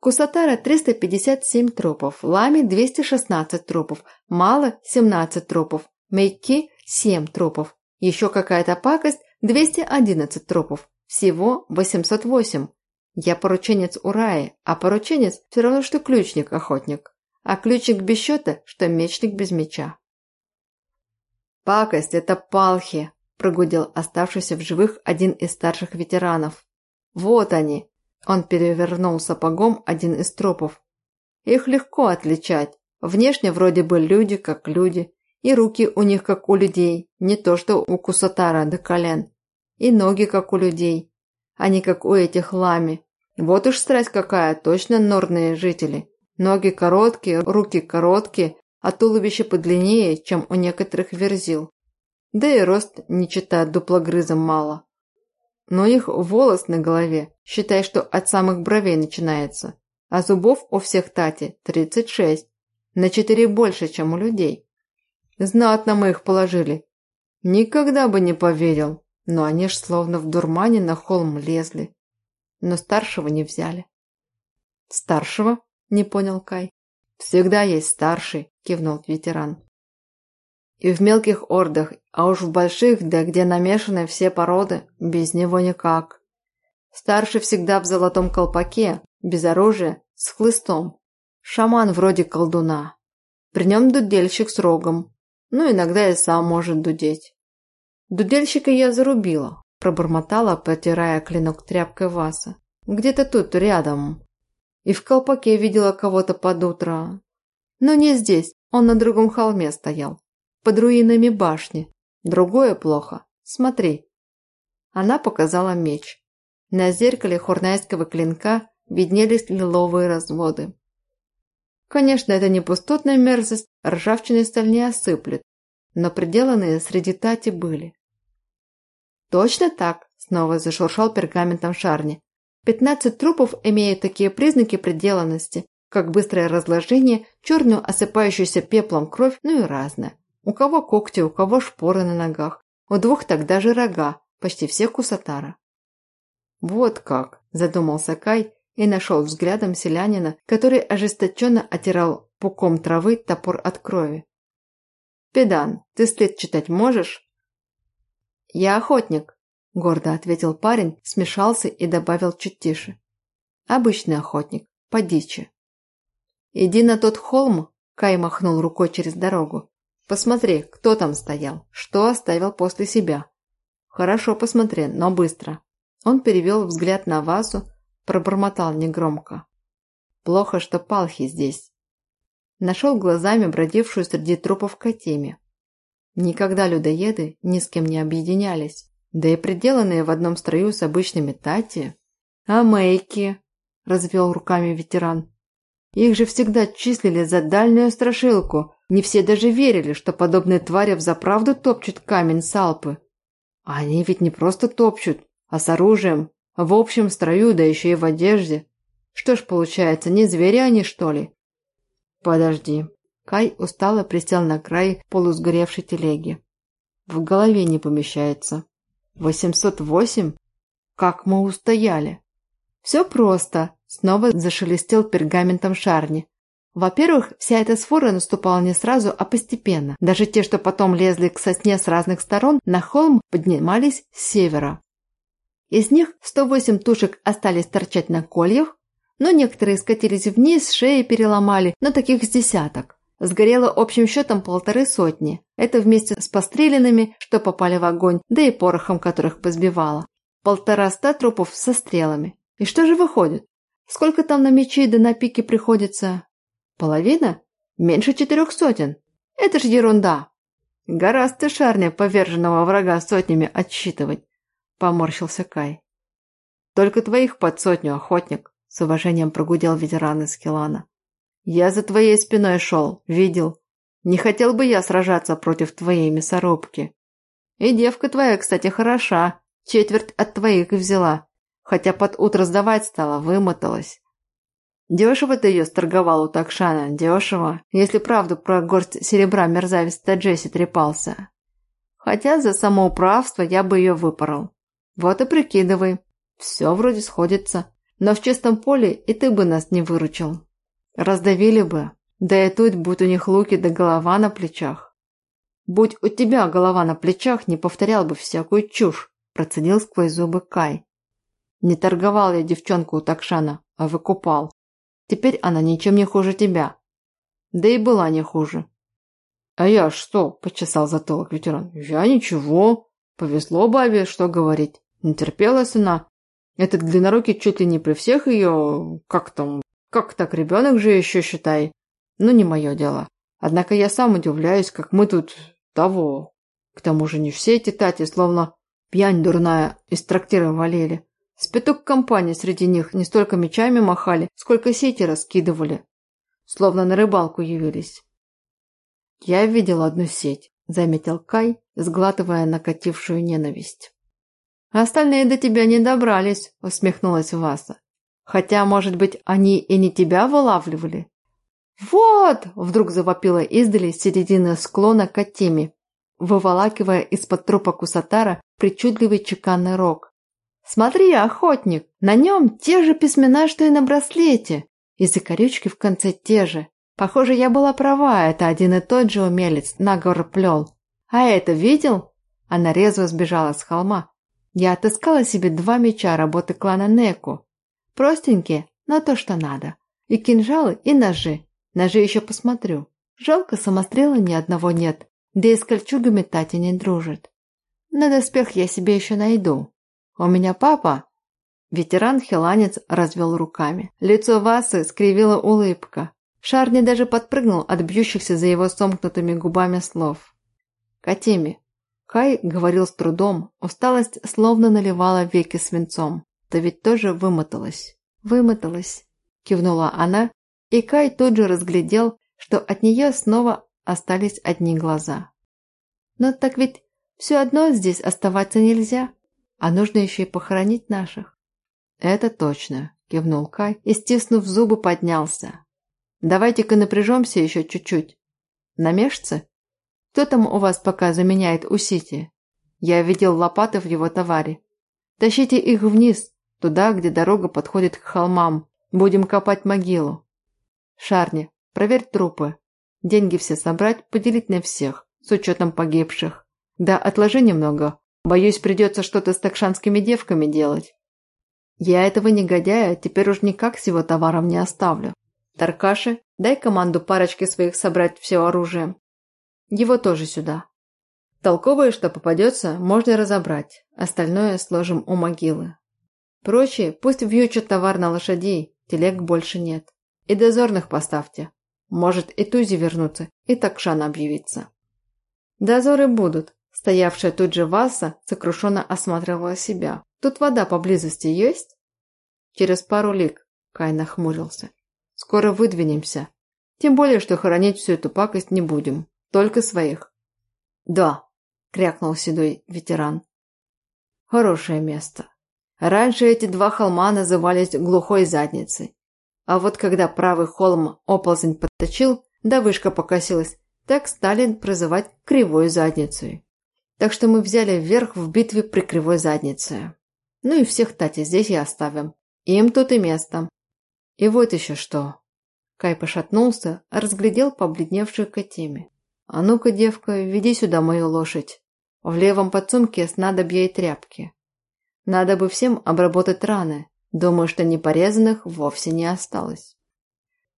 Кусатара 357 трупов, Лами 216 трупов, Мало 17 трупов, Мейки 7 трупов, еще какая-то пакость 211 трупов, всего 808. Я порученец Ураи, а порученец все равно, что ключник-охотник, а ключник без счета, что мечник без меча. «Пакость – это палхи», – прогудел оставшийся в живых один из старших ветеранов. «Вот они!» – он перевернул сапогом один из трупов. «Их легко отличать. Внешне вроде бы люди как люди, и руки у них как у людей, не то что у Кусатара до колен, и ноги как у людей, а не как у этих лами. Вот уж страсть какая, точно норные жители. Ноги короткие, руки короткие, а туловище подлиннее, чем у некоторых верзил. Да и рост, не читая дуплогрызом, мало. Но их волос на голове, считай, что от самых бровей начинается. А зубов у всех тати 36, на 4 больше, чем у людей. Знатно мы их положили. Никогда бы не поверил, но они ж словно в дурмане на холм лезли. Но старшего не взяли. Старшего? Не понял Кай. Всегда есть старший, кивнул ветеран. И в мелких ордах, а уж в больших, да где намешаны все породы, без него никак. Старший всегда в золотом колпаке, без оружия, с хлыстом. Шаман вроде колдуна. При нем дудельщик с рогом. Ну, иногда и сам может дудеть. Дудельщика я зарубила, пробормотала, потирая клинок тряпкой Васа. Где-то тут, рядом. И в колпаке видела кого-то под утро. Но не здесь, он на другом холме стоял под руинами башни. Другое плохо. Смотри. Она показала меч. На зеркале хорнайского клинка виднелись лиловые разводы. Конечно, это не пустотная мерзость, ржавчиной сталь не осыплет, но приделанные среди тати были. «Точно так?» – снова зашуршал пергаментом Шарни. «Пятнадцать трупов имеют такие признаки приделанности, как быстрое разложение, черную осыпающуюся пеплом кровь, ну и разное. У кого когти, у кого шпоры на ногах. У двух так даже рога, почти всех кусатара. «Вот как!» – задумался Кай и нашел взглядом селянина, который ожесточенно отирал пуком травы топор от крови. «Педан, ты след читать можешь?» «Я охотник», – гордо ответил парень, смешался и добавил чуть тише. «Обычный охотник, по дичи». «Иди на тот холм», – Кай махнул рукой через дорогу. Посмотри, кто там стоял, что оставил после себя. Хорошо посмотри, но быстро. Он перевел взгляд на вазу, пробормотал негромко. Плохо, что палхи здесь. Нашел глазами бродившую среди трупов Катеме. Никогда людоеды ни с кем не объединялись, да и приделанные в одном строю с обычными тати. А мейки, развел руками ветеран. Их же всегда числили за дальнюю страшилку, не все даже верили, что подобные твари взаправду топчут камень с Алпы. А они ведь не просто топчут, а с оружием, в общем строю, да еще и в одежде. Что ж получается, не звери они, что ли? Подожди. Кай устало присел на край полусгоревшей телеги. В голове не помещается. Восемьсот восемь? Как мы устояли? Все просто. Снова зашелестел пергаментом Шарни. Во-первых, вся эта сфора наступала не сразу, а постепенно. Даже те, что потом лезли к сосне с разных сторон, на холм поднимались с севера. Из них 108 тушек остались торчать на кольях, но некоторые скатились вниз, шеи переломали, но таких с десяток. Сгорело общим счетом полторы сотни. Это вместе с постреленными, что попали в огонь, да и порохом, которых позбивало. Полтораста трупов со стрелами. И что же выходит? Сколько там на мечи да на пике приходится? Половина? Меньше четырех сотен. Это ж ерунда. Гораздо шарня поверженного врага сотнями отсчитывать, поморщился Кай. Только твоих под сотню, охотник, с уважением прогудел ветеран из Килана. Я за твоей спиной шел, видел. Не хотел бы я сражаться против твоей мясорубки. И девка твоя, кстати, хороша, четверть от твоих взяла, хотя под утро сдавать стала, вымоталась. Дешево ты ее сторговал у Такшана, дешево, если правду про горсть серебра мерзавец Таджесси трепался. Хотя за самоуправство я бы ее выпорол. Вот и прикидывай. Все вроде сходится. Но в чистом поле и ты бы нас не выручил. Раздавили бы. Да и тут, будь у них луки да голова на плечах. Будь у тебя голова на плечах, не повторял бы всякую чушь, процедил сквозь зубы Кай. Не торговал я девчонку у Такшана, а выкупал. Теперь она ничем не хуже тебя. Да и была не хуже. А я что? Почесал затылок ветеран. Я ничего. Повезло бабе, что говорить. Не терпелась она. Этот длиннорукий чуть ли не при всех ее... Как там? Как так, ребенок же еще считай. Ну, не мое дело. Однако я сам удивляюсь, как мы тут того. К тому же не все эти тати, словно пьянь дурная, из трактира валили. С пяток компаний среди них не столько мечами махали, сколько сети раскидывали. Словно на рыбалку явились. Я видел одну сеть, заметил Кай, сглатывая накатившую ненависть. «Остальные до тебя не добрались», – усмехнулась Васа. «Хотя, может быть, они и не тебя вылавливали?» «Вот!» – вдруг завопила издали с середины склона Катеми, выволакивая из-под трупа Кусатара причудливый чеканный рог. «Смотри, охотник, на нем те же письмена, что и на браслете, и закорючки в конце те же. Похоже, я была права, это один и тот же умелец наговор плел. А это видел?» Она резво сбежала с холма. Я отыскала себе два меча работы клана Неку. Простенькие, но то, что надо. И кинжалы, и ножи. Ножи еще посмотрю. Жалко, самострела ни одного нет, да и с кольчугами Тати не дружит. На доспех я себе еще найду. «У меня папа!» Ветеран-хиланец развел руками. Лицо Васы скривила улыбка. Шарни даже подпрыгнул от бьющихся за его сомкнутыми губами слов. «Катеми!» Кай говорил с трудом, усталость словно наливала веки свинцом. Да ведь тоже вымоталась. «Вымоталась!» – кивнула она, и Кай тут же разглядел, что от нее снова остались одни глаза. «Но так ведь все одно здесь оставаться нельзя!» А нужно еще и похоронить наших. Это точно, кивнул Кай и, стиснув зубы, поднялся. Давайте-ка напряжемся еще чуть-чуть. Намешцы? Кто там у вас пока заменяет Усити? Я видел лопаты в его товаре. Тащите их вниз, туда, где дорога подходит к холмам. Будем копать могилу. Шарни, проверь трупы. Деньги все собрать, поделить на всех, с учетом погибших. Да, отложи немного, Боюсь, придется что-то с такшанскими девками делать. Я этого негодяя теперь уж никак с его товаром не оставлю. Таркаши, дай команду парочке своих собрать все оружие. Его тоже сюда. Толковое, что попадется, можно разобрать. Остальное сложим у могилы. Прочие пусть вьючат товар на лошадей, телег больше нет. И дозорных поставьте. Может и Тузи вернуться, и Такшан объявиться. Дозоры будут, Стоявшая тут же Васа сокрушенно осматривала себя. «Тут вода поблизости есть?» «Через пару лик», – Кай нахмурился. «Скоро выдвинемся. Тем более, что хоронить всю эту пакость не будем. Только своих». «Да», – крякнул седой ветеран. «Хорошее место. Раньше эти два холма назывались глухой задницей. А вот когда правый холм оползень подточил, да вышка покосилась, так стали прозывать кривой задницей. Так что мы взяли вверх в битве при кривой заднице. Ну и всех Тати здесь и оставим. Им тут и место. И вот еще что. Кай пошатнулся, разглядел побледневшую Катиме. «А ну-ка, девка, веди сюда мою лошадь. В левом подсумке снадобья и тряпки. Надо бы всем обработать раны. Думаю, что непорезанных вовсе не осталось».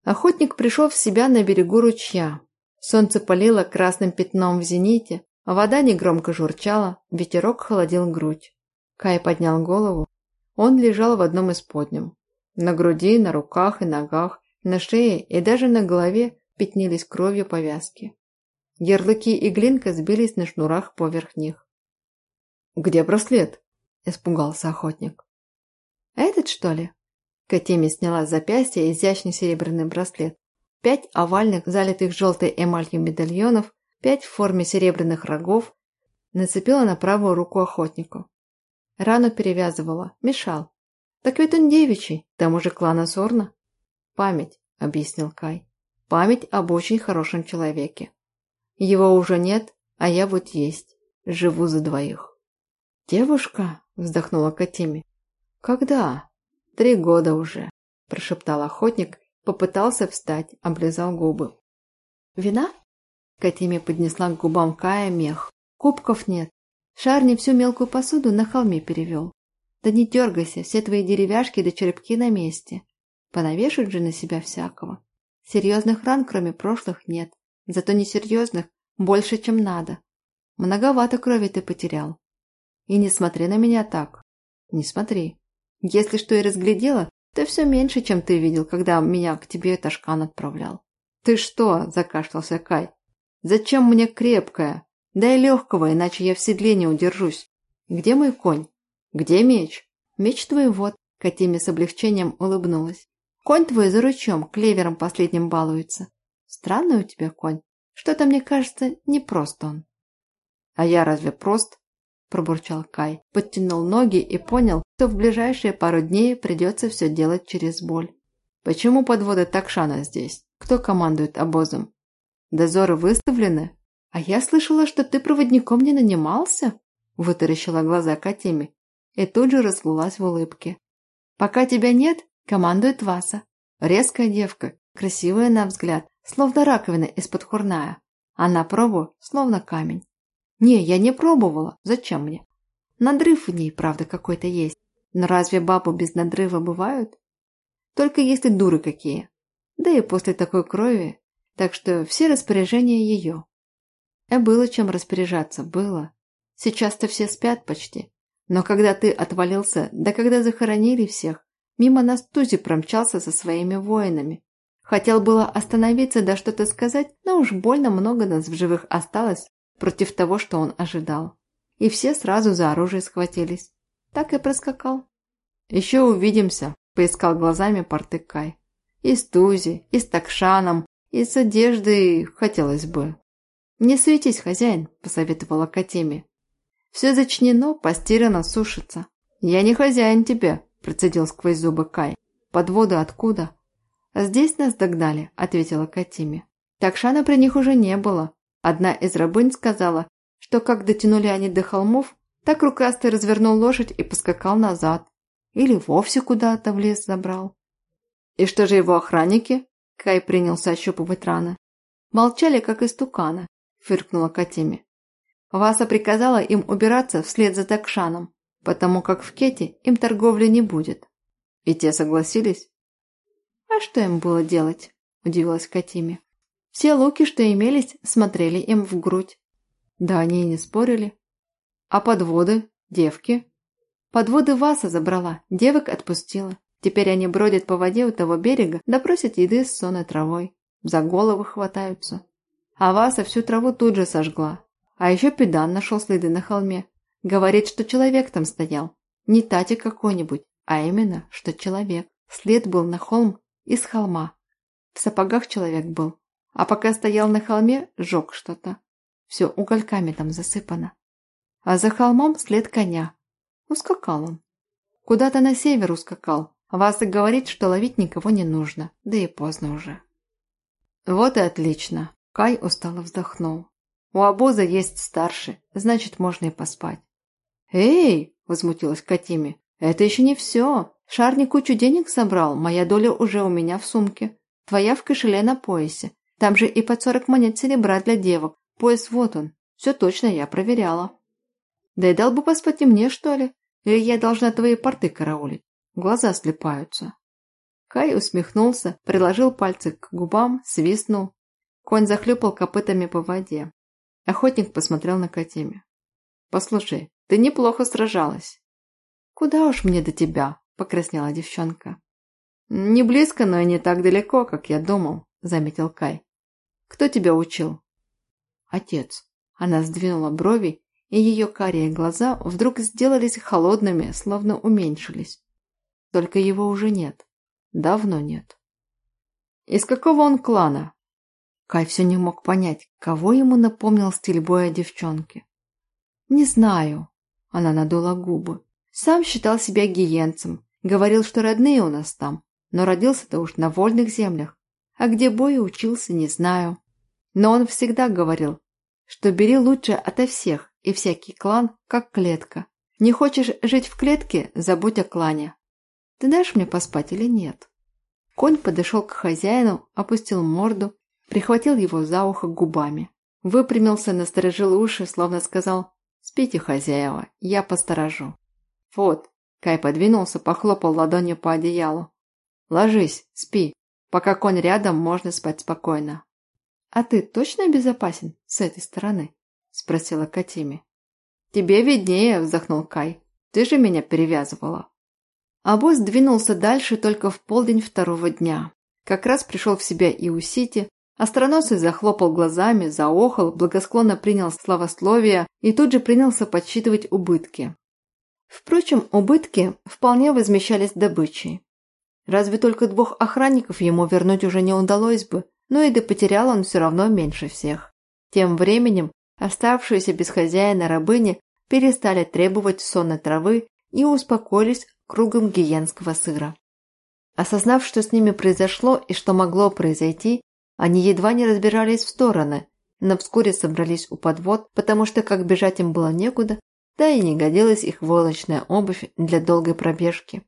Охотник пришел в себя на берегу ручья. Солнце палило красным пятном в зените, вода негромко журчала, ветерок холодил грудь. Кай поднял голову. Он лежал в одном из подням. На груди, на руках и ногах, на шее и даже на голове пятнились кровью повязки. Ярлыки и глинка сбились на шнурах поверх них. «Где браслет?» – испугался охотник. «Этот, что ли?» Катеми сняла с запястья изящный серебряный браслет. Пять овальных, залитых желтой эмалью медальонов пять в форме серебряных рогов, нацепила на правую руку охотнику. Рану перевязывала, мешал. Так ведь он девичий, к тому же клана Сорна. Память, объяснил Кай. Память об очень хорошем человеке. Его уже нет, а я вот есть. Живу за двоих. Девушка, вздохнула Катими. Когда? Три года уже, прошептал охотник, попытался встать, облизал губы. Вина? Катиме поднесла к губам Кая мех. Кубков нет. Шарни всю мелкую посуду на холме перевел. Да не дергайся, все твои деревяшки да черепки на месте. Понавешают же на себя всякого. Серьезных ран, кроме прошлых, нет. Зато несерьезных больше, чем надо. Многовато крови ты потерял. И не смотри на меня так. Не смотри. Если что и разглядела, то все меньше, чем ты видел, когда меня к тебе Ташкан отправлял. Ты что? Закашлялся Кай. Зачем мне крепкая? Дай легкого, иначе я в седле не удержусь. Где мой конь? Где меч? Меч твой вот. Катиме с облегчением улыбнулась. Конь твой за ручьем, клевером последним балуется. Странный у тебя конь. Что-то, мне кажется, не прост он. А я разве прост? Пробурчал Кай, подтянул ноги и понял, что в ближайшие пару дней придется все делать через боль. Почему подводы Такшана здесь? Кто командует обозом? Дозоры выставлены? А я слышала, что ты проводником не нанимался? Вытаращила глаза Катиме и тут же расплылась в улыбке. Пока тебя нет, Командует Васа. Резкая девка, красивая на взгляд, словно раковина из-под хурная. А на пробу словно камень. Не, я не пробовала. Зачем мне? Надрыв в ней, правда, какой-то есть. Но разве бабы без надрыва бывают? Только если дуры какие. Да и после такой крови. Так что все распоряжения ее. А было чем распоряжаться, было. Сейчас-то все спят почти. Но когда ты отвалился, да когда захоронили всех, Мимо нас Тузи промчался со своими воинами. Хотел было остановиться да что-то сказать, но уж больно много нас в живых осталось против того, что он ожидал. И все сразу за оружие схватились. Так и проскакал. «Еще увидимся», – поискал глазами Портыкай. «И с Тузи, и с Такшаном, и с одеждой хотелось бы». «Не светись, хозяин», – посоветовала Катиме. «Все зачнено, постирано, сушится. Я не хозяин тебе, процедил сквозь зубы Кай. «Подводы откуда?» «Здесь нас догнали», – ответила Катиме. Такшана при них уже не было. Одна из рабынь сказала, что как дотянули они до холмов, так рукастый развернул лошадь и поскакал назад. Или вовсе куда-то в лес забрал. «И что же его охранники?» – Кай принялся ощупывать раны. «Молчали, как истуканы», – фыркнула Катиме. Васа приказала им убираться вслед за Такшаном потому как в Кете им торговли не будет. И те согласились? А что им было делать? Удивилась Катиме. Все луки, что имелись, смотрели им в грудь. Да они и не спорили. А подводы? Девки? Подводы Васа забрала, девок отпустила. Теперь они бродят по воде у того берега, да еды с сонной травой. За головы хватаются. А Васа всю траву тут же сожгла. А еще педан нашел следы на холме. Говорит, что человек там стоял. Не Тати какой-нибудь, а именно, что человек. След был на холм из холма. В сапогах человек был. А пока стоял на холме, сжег что-то. Все угольками там засыпано. А за холмом след коня. Ускакал он. Куда-то на север ускакал. Васа говорит, что ловить никого не нужно. Да и поздно уже. Вот и отлично. Кай устало вздохнул. У обоза есть старший, значит, можно и поспать. «Эй!» – возмутилась Катиме. «Это еще не все. Шарни кучу денег собрал, моя доля уже у меня в сумке. Твоя в кошеле на поясе. Там же и под сорок монет серебра для девок. Пояс вот он. Все точно я проверяла». «Да и дал бы поспать и мне, что ли? Или я должна твои порты караулить? Глаза слепаются». Кай усмехнулся, приложил пальцы к губам, свистнул. Конь захлюпал копытами по воде. Охотник посмотрел на Катиме. «Послушай, ты неплохо сражалась». «Куда уж мне до тебя?» – покраснела девчонка. «Не близко, но и не так далеко, как я думал», – заметил Кай. «Кто тебя учил?» «Отец». Она сдвинула брови, и ее карие глаза вдруг сделались холодными, словно уменьшились. Только его уже нет. Давно нет. «Из какого он клана?» Кай все не мог понять, кого ему напомнил стиль боя девчонки. «Не знаю», – она надула губы. «Сам считал себя гиенцем, говорил, что родные у нас там, но родился-то уж на вольных землях. А где бою учился, не знаю. Но он всегда говорил, что бери лучше ото всех, и всякий клан, как клетка. Не хочешь жить в клетке – забудь о клане. Ты дашь мне поспать или нет?» Конь подошел к хозяину, опустил морду, прихватил его за ухо губами. Выпрямился, насторожил уши, словно сказал «Спите, хозяева, я посторожу». «Вот», Кай подвинулся, похлопал ладонью по одеялу. «Ложись, спи. Пока конь рядом, можно спать спокойно». «А ты точно безопасен с этой стороны?» – спросила Катиме. «Тебе виднее», – вздохнул Кай. «Ты же меня перевязывала». А босс двинулся дальше только в полдень второго дня. Как раз пришел в себя и у Сити, Остроносый захлопал глазами, заохал, благосклонно принял славословие и тут же принялся подсчитывать убытки. Впрочем, убытки вполне возмещались добычей. Разве только двух охранников ему вернуть уже не удалось бы, но и да потерял он все равно меньше всех. Тем временем оставшиеся без хозяина рабыни перестали требовать сонной травы и успокоились кругом гиенского сыра. Осознав, что с ними произошло и что могло произойти, они едва не разбирались в стороны, но вскоре собрались у подвод, потому что как бежать им было некуда, да и не годилась их волочная обувь для долгой пробежки.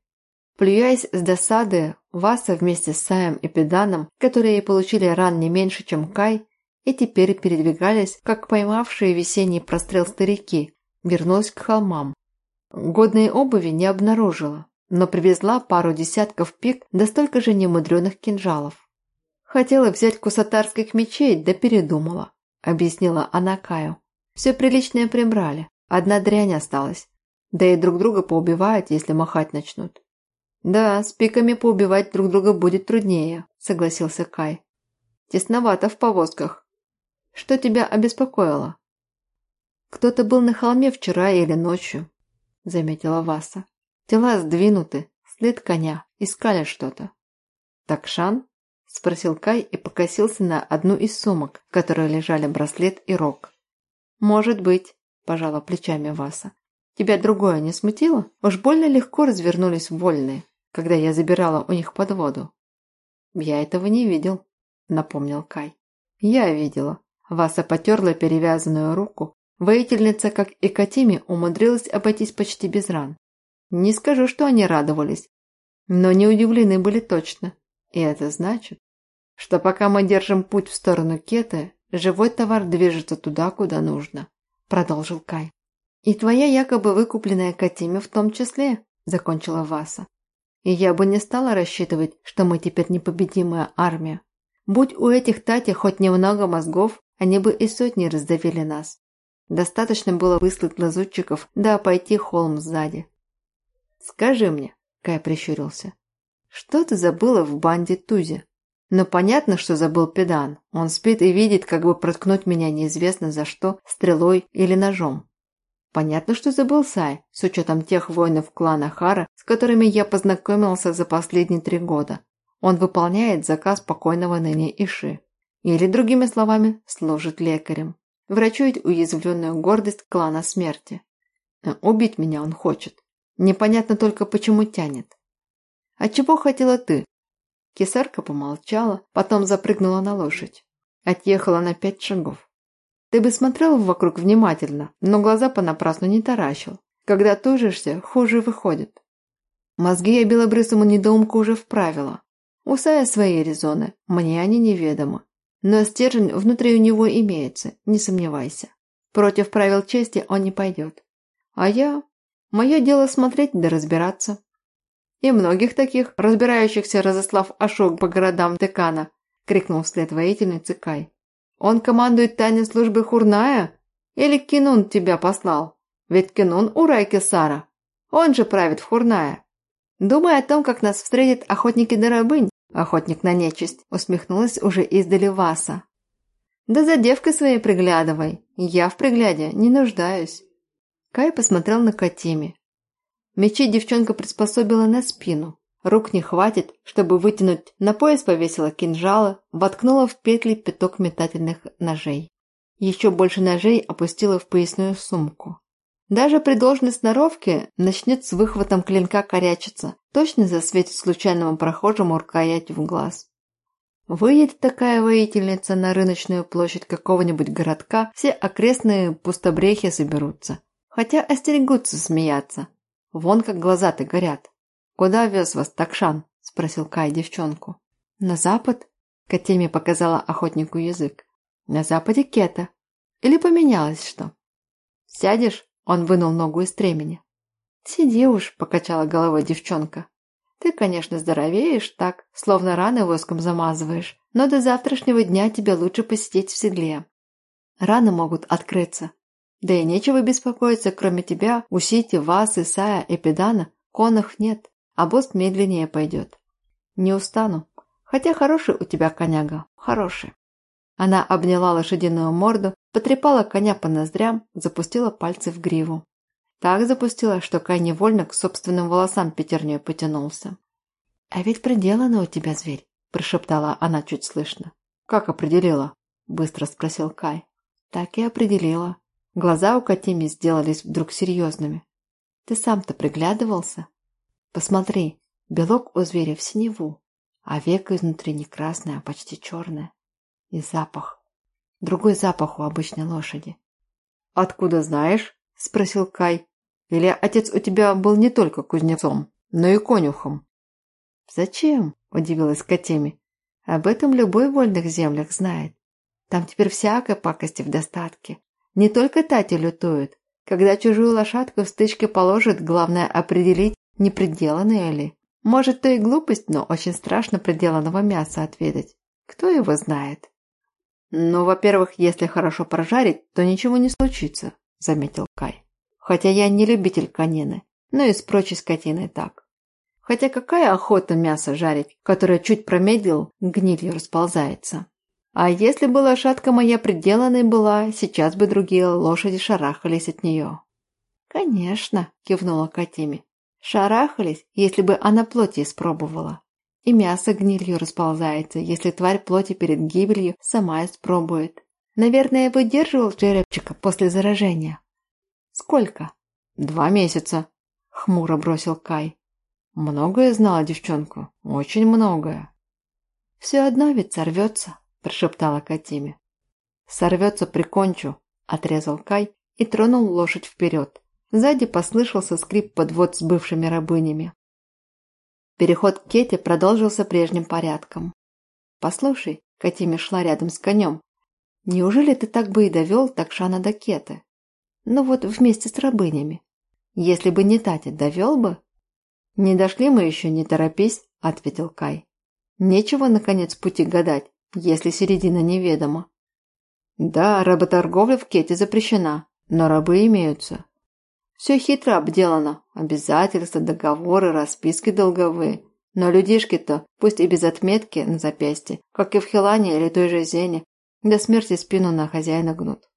Плюясь с досады, Васа вместе с Саем и Педаном, которые получили ран не меньше, чем Кай, и теперь передвигались, как поймавшие весенний прострел старики, вернулась к холмам. Годной обуви не обнаружила, но привезла пару десятков пик да столько же немудреных кинжалов. Хотела взять кусатарских мечей, да передумала, объяснила она Каю. Все приличное прибрали, одна дрянь осталась. Да и друг друга поубивают, если махать начнут. Да, с пиками поубивать друг друга будет труднее, согласился Кай. Тесновато в повозках. Что тебя обеспокоило? Кто-то был на холме вчера или ночью, заметила Васа. Тела сдвинуты, след коня, искали что-то. Такшан? – спросил Кай и покосился на одну из сумок, в которой лежали браслет и рог. «Может быть», – пожала плечами Васа. «Тебя другое не смутило? Уж больно легко развернулись вольные, когда я забирала у них под воду». «Я этого не видел», – напомнил Кай. «Я видела». Васа потерла перевязанную руку. Воительница, как и Катиме, умудрилась обойтись почти без ран. Не скажу, что они радовались, но не удивлены были точно. И это значит, что пока мы держим путь в сторону Кеты, живой товар движется туда, куда нужно», – продолжил Кай. «И твоя якобы выкупленная Катиме в том числе», – закончила Васа. «И я бы не стала рассчитывать, что мы теперь непобедимая армия. Будь у этих Тати хоть немного мозгов, они бы и сотни раздавили нас. Достаточно было выслать лазутчиков, да пойти холм сзади». «Скажи мне», – Кай прищурился, что ты забыла в банде Тузи? Но понятно, что забыл педан. Он спит и видит, как бы проткнуть меня неизвестно за что, стрелой или ножом. Понятно, что забыл Сай, с учетом тех воинов клана Хара, с которыми я познакомился за последние три года. Он выполняет заказ покойного ныне Иши. Или, другими словами, служит лекарем. Врачует уязвленную гордость клана смерти. Убить меня он хочет. Непонятно только, почему тянет. «А чего хотела ты?» Кисарка помолчала, потом запрыгнула на лошадь. Отъехала на пять шагов. «Ты бы смотрел вокруг внимательно, но глаза понапрасну не таращил. Когда тужишься, хуже выходит». Мозги я белобрысому недоумку уже вправила. У Сая свои резоны, мне они неведомы. Но стержень внутри у него имеется, не сомневайся. Против правил чести он не пойдет. А я... Мое дело смотреть да разбираться. «И многих таких, разбирающихся, разослав Ашок по городам Текана!» – крикнул вслед воительницы Кай. «Он командует тайной службой Хурная? Или Кинун тебя послал? Ведь Кинун у Райки Сара. Он же правит в Хурная. Думай о том, как нас встретят охотники на рабынь, охотник на нечисть», – усмехнулась уже издали Васа. «Да за девкой своей приглядывай. Я в пригляде не нуждаюсь». Кай посмотрел на Катиме. Мечи девчонка приспособила на спину. Рук не хватит, чтобы вытянуть. На пояс повесила кинжалы, воткнула в петли пяток метательных ножей. Еще больше ножей опустила в поясную сумку. Даже при должной сноровке начнет с выхватом клинка корячиться, точно засветит случайному прохожему рукоять в глаз. Выйдет такая воительница на рыночную площадь какого-нибудь городка, все окрестные пустобрехи соберутся. Хотя остерегутся смеяться. Вон как глаза-то горят. «Куда вез вас Такшан?» – спросил Кай девчонку. «На запад?» – Катеми показала охотнику язык. «На западе Кета. Или поменялось что?» «Сядешь?» – он вынул ногу из стремени. «Сиди уж», – покачала головой девчонка. «Ты, конечно, здоровеешь так, словно раны воском замазываешь, но до завтрашнего дня тебе лучше посидеть в седле. Раны могут открыться. Да и нечего беспокоиться, кроме тебя, Усити, Вас, Исая, Эпидана, конных нет, а босс медленнее пойдет. Не устану. Хотя хороший у тебя коняга, хороший. Она обняла лошадиную морду, потрепала коня по ноздрям, запустила пальцы в гриву. Так запустила, что Кай невольно к собственным волосам пятерней потянулся. «А ведь приделана у тебя зверь», – прошептала она чуть слышно. «Как определила?» – быстро спросил Кай. «Так и определила». Глаза у Катими сделались вдруг серьезными. «Ты сам-то приглядывался?» «Посмотри, белок у зверя в синеву, а века изнутри не красное, а почти черное. И запах. Другой запах у обычной лошади». «Откуда знаешь?» – спросил Кай. «Или отец у тебя был не только кузнецом, но и конюхом?» «Зачем?» – удивилась Катеми. «Об этом любой в вольных землях знает. Там теперь всякой пакости в достатке. Не только тати лютуют. Когда чужую лошадку в стычке положат, главное определить, не приделанная ли. Может, то и глупость, но очень страшно приделанного мяса отведать. Кто его знает? Ну, во-первых, если хорошо прожарить, то ничего не случится, заметил Кай. Хотя я не любитель конины, но и с прочей скотиной так. Хотя какая охота мясо жарить, которое чуть промедлил, гнилью расползается. А если бы лошадка моя приделанной была, сейчас бы другие лошади шарахались от нее. Конечно, кивнула Катими. Шарахались, если бы она плоти испробовала. И мясо гнилью расползается, если тварь плоти перед гибелью сама испробует. Наверное, выдерживал жеребчика после заражения. Сколько? Два месяца, хмуро бросил Кай. Многое знала девчонку, очень многое. Все одно ведь сорвется, прошептала Катиме. Сорвется, прикончу, отрезал Кай и тронул лошадь вперед. Сзади послышался скрип подвод с бывшими рабынями. Переход к Кете продолжился прежним порядком. «Послушай», — Катиме шла рядом с конем, «неужели ты так бы и довел Такшана до Кеты? Ну вот вместе с рабынями. Если бы не Тати, довел бы?» «Не дошли мы еще, не торопись», – ответил Кай. «Нечего, наконец, пути гадать, если середина неведома». «Да, работорговля в Кете запрещена, но рабы имеются. Все хитро обделано, обязательства, договоры, расписки долговые. Но людишки-то, пусть и без отметки на запястье, как и в Хелане или той же Зене, до смерти спину на хозяина гнут.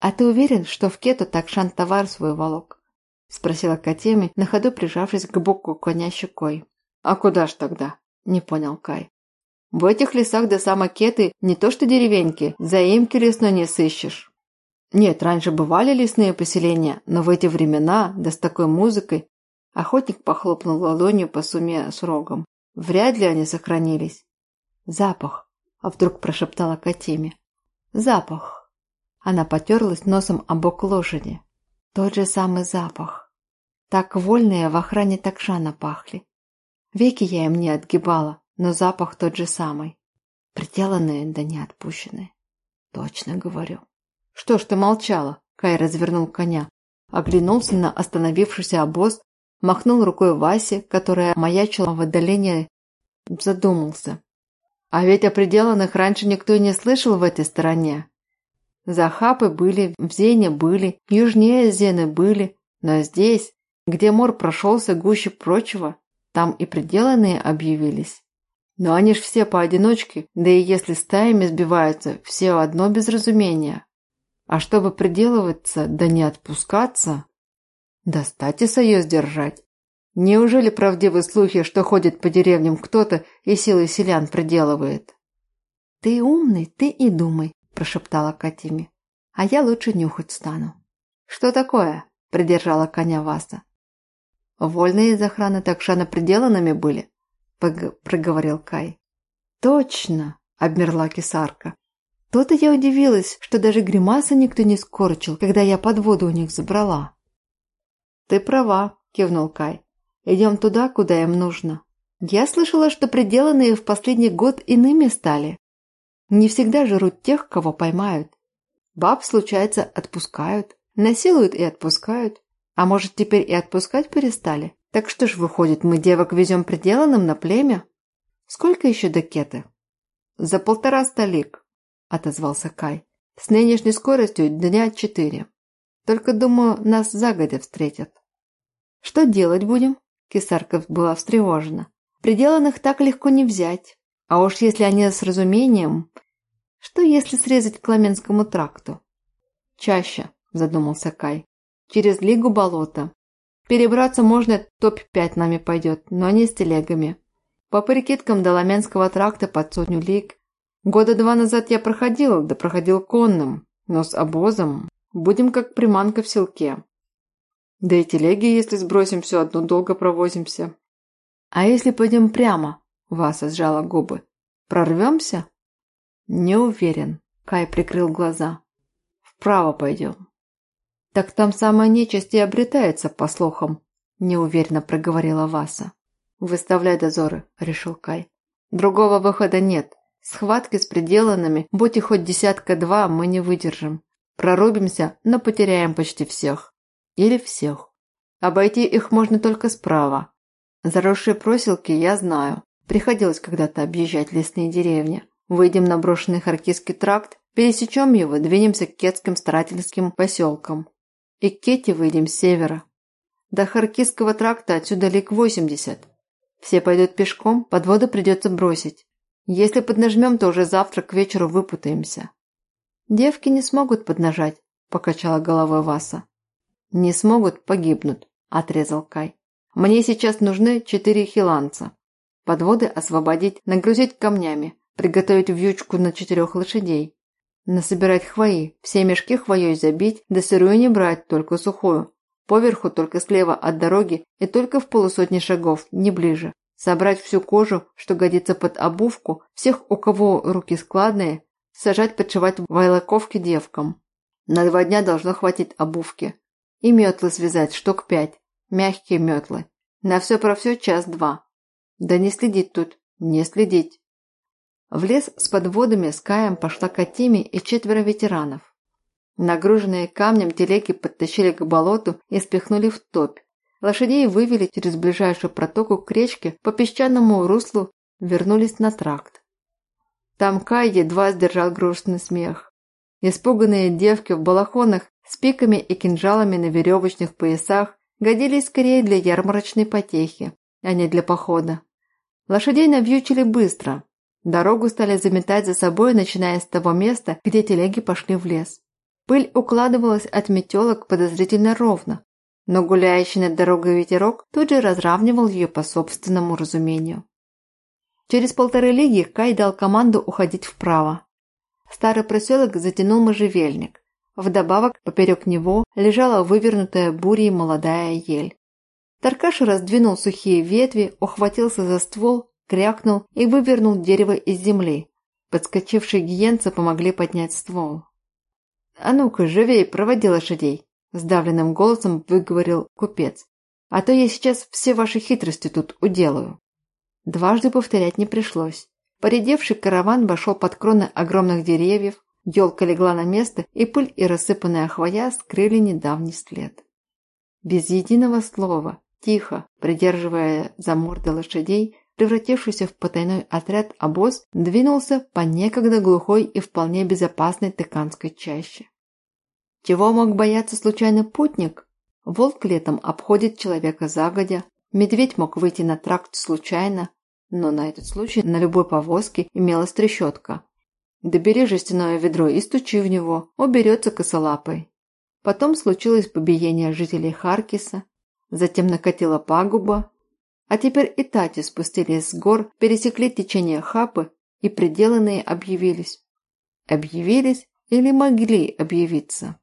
А ты уверен, что в Кету так шант товар свой волок? – спросила Катеми, на ходу прижавшись к боку коня щекой. «А куда ж тогда?» – не понял Кай. «В этих лесах до самой Кеты не то что деревеньки, заимки лесной не сыщешь». Нет, раньше бывали лесные поселения, но в эти времена, да с такой музыкой, охотник похлопнул ладонью по суме с рогом. Вряд ли они сохранились. Запах, а вдруг прошептала Катеми. Запах. Она потерлась носом о бок лошади. Тот же самый запах. Так вольные в охране Такшана пахли. Веки я им не отгибала, но запах тот же самый. Приделанные, да не отпущенные. Точно говорю. Что ж ты молчала? Кай развернул коня. Оглянулся на остановившийся обоз, махнул рукой Васе, которая маячила в отдалении, задумался. А ведь о приделанных раньше никто и не слышал в этой стороне. Захапы были, в Зене были, южнее Зены были, но здесь, где мор прошелся гуще прочего, там и приделанные объявились. Но они ж все поодиночке, да и если стаями сбиваются, все одно без разумения. А чтобы приделываться, да не отпускаться, достать и союз держать. Неужели правдивы слухи, что ходит по деревням кто-то и силой селян приделывает? Ты умный, ты и думай, прошептала Катиме. «А я лучше нюхать стану». «Что такое?» – придержала коня Васа. «Вольные из охраны Такшана приделанными были?» – проговорил Кай. «Точно!» – обмерла кисарка. То-то я удивилась, что даже гримаса никто не скорчил, когда я под воду у них забрала. «Ты права», – кивнул Кай. Идем туда, куда им нужно. Я слышала, что приделанные в последний год иными стали. Не всегда жрут тех, кого поймают. Баб, случается, отпускают. Насилуют и отпускают. А может, теперь и отпускать перестали? Так что ж, выходит, мы девок везем приделанным на племя? Сколько еще до кеты? За полтора столик, отозвался Кай. С нынешней скоростью дня четыре. Только, думаю, нас загодя встретят. Что делать будем? Кисарка была встревожена. Приделанных так легко не взять. А уж если они с разумением... Что если срезать к Ламенскому тракту? Чаще, задумался Кай. Через лигу болота. Перебраться можно, топ-5 нами пойдет, но не с телегами. По прикидкам до Ламенского тракта под сотню лиг. Года два назад я проходил, да проходил конным, но с обозом. Будем как приманка в селке. Да и телеги, если сбросим все одно, долго провозимся. А если пойдем прямо? Васа сжала губы. Прорвемся? Не уверен. Кай прикрыл глаза. Вправо пойдем. Так там самая нечисть и обретается, по слухам, неуверенно проговорила Васа. Выставляй дозоры, решил Кай. Другого выхода нет. Схватки с приделанными, будь и хоть десятка-два, мы не выдержим. Прорубимся, но потеряем почти всех. Или всех. Обойти их можно только справа. Заросшие проселки я знаю. Приходилось когда-то объезжать лесные деревни. Выйдем на брошенный Харкисский тракт, пересечем его, двинемся к кетским старательским поселкам. И к Кете выйдем с севера. До Харкисского тракта отсюда лик 80. Все пойдут пешком, подводы придется бросить. Если поднажмем, то уже завтра к вечеру выпутаемся. Девки не смогут поднажать, покачала головой Васа. «Не смогут, погибнут», – отрезал Кай. «Мне сейчас нужны четыре хиланца. Подводы освободить, нагрузить камнями, приготовить вьючку на четырех лошадей. Насобирать хвои, все мешки хвоей забить, да сырую не брать, только сухую. Поверху только слева от дороги и только в полусотни шагов, не ближе. Собрать всю кожу, что годится под обувку, всех, у кого руки складные, сажать подшивать вайлоковки девкам. На два дня должно хватить обувки. И метлы связать, штук пять. Мягкие метлы. На все про все час-два. Да не следить тут, не следить. В лес с подводами с Каем пошла Катими и четверо ветеранов. Нагруженные камнем телеги подтащили к болоту и спихнули в топь. Лошадей вывели через ближайшую протоку к речке по песчаному руслу, вернулись на тракт. Там Кай едва сдержал грустный смех. Испуганные девки в балахонах с пиками и кинжалами на веревочных поясах годились скорее для ярмарочной потехи, а не для похода. Лошадей навьючили быстро. Дорогу стали заметать за собой, начиная с того места, где телеги пошли в лес. Пыль укладывалась от метелок подозрительно ровно, но гуляющий над дорогой ветерок тут же разравнивал ее по собственному разумению. Через полторы лиги Кай дал команду уходить вправо. Старый проселок затянул можжевельник. Вдобавок, поперек него лежала вывернутая бурей молодая ель. Таркаш раздвинул сухие ветви, ухватился за ствол, крякнул и вывернул дерево из земли. Подскочившие гиенцы помогли поднять ствол. «А ну-ка, живей, проводи лошадей!» – сдавленным голосом выговорил купец. «А то я сейчас все ваши хитрости тут уделаю». Дважды повторять не пришлось. Поредевший караван вошел под кроны огромных деревьев, Елка легла на место, и пыль и рассыпанная хвоя скрыли недавний след. Без единого слова, тихо, придерживая за морды лошадей, превратившийся в потайной отряд обоз, двинулся по некогда глухой и вполне безопасной тыканской чаще. Чего мог бояться случайный путник? Волк летом обходит человека загодя, медведь мог выйти на тракт случайно, но на этот случай на любой повозке имелась трещотка, Добери жестяное ведро и стучи в него, уберется косолапой. Потом случилось побиение жителей Харкиса, затем накатила пагуба, а теперь и Тати спустились с гор, пересекли течение Хапы и приделанные объявились. Объявились или могли объявиться?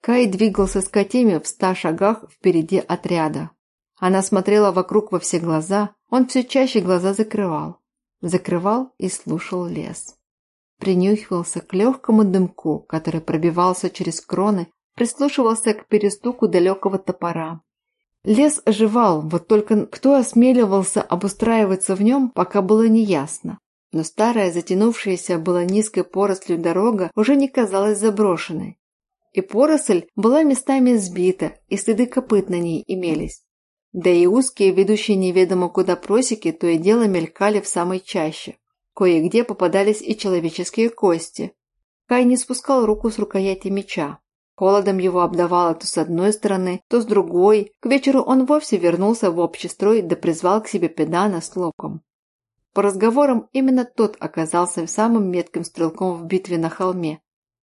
Кай двигался с Катеми в ста шагах впереди отряда. Она смотрела вокруг во все глаза, он все чаще глаза закрывал. Закрывал и слушал лес принюхивался к легкому дымку, который пробивался через кроны, прислушивался к перестуку далекого топора. Лес оживал, вот только кто осмеливался обустраиваться в нем, пока было неясно. Но старая, затянувшаяся была низкой порослью дорога уже не казалась заброшенной. И поросль была местами сбита, и следы копыт на ней имелись. Да и узкие, ведущие неведомо куда просеки, то и дело мелькали в самой чаще. Кое-где попадались и человеческие кости. Кай не спускал руку с рукояти меча. Холодом его обдавало то с одной стороны, то с другой. К вечеру он вовсе вернулся в общий строй да призвал к себе педана с локом. По разговорам, именно тот оказался самым метким стрелком в битве на холме.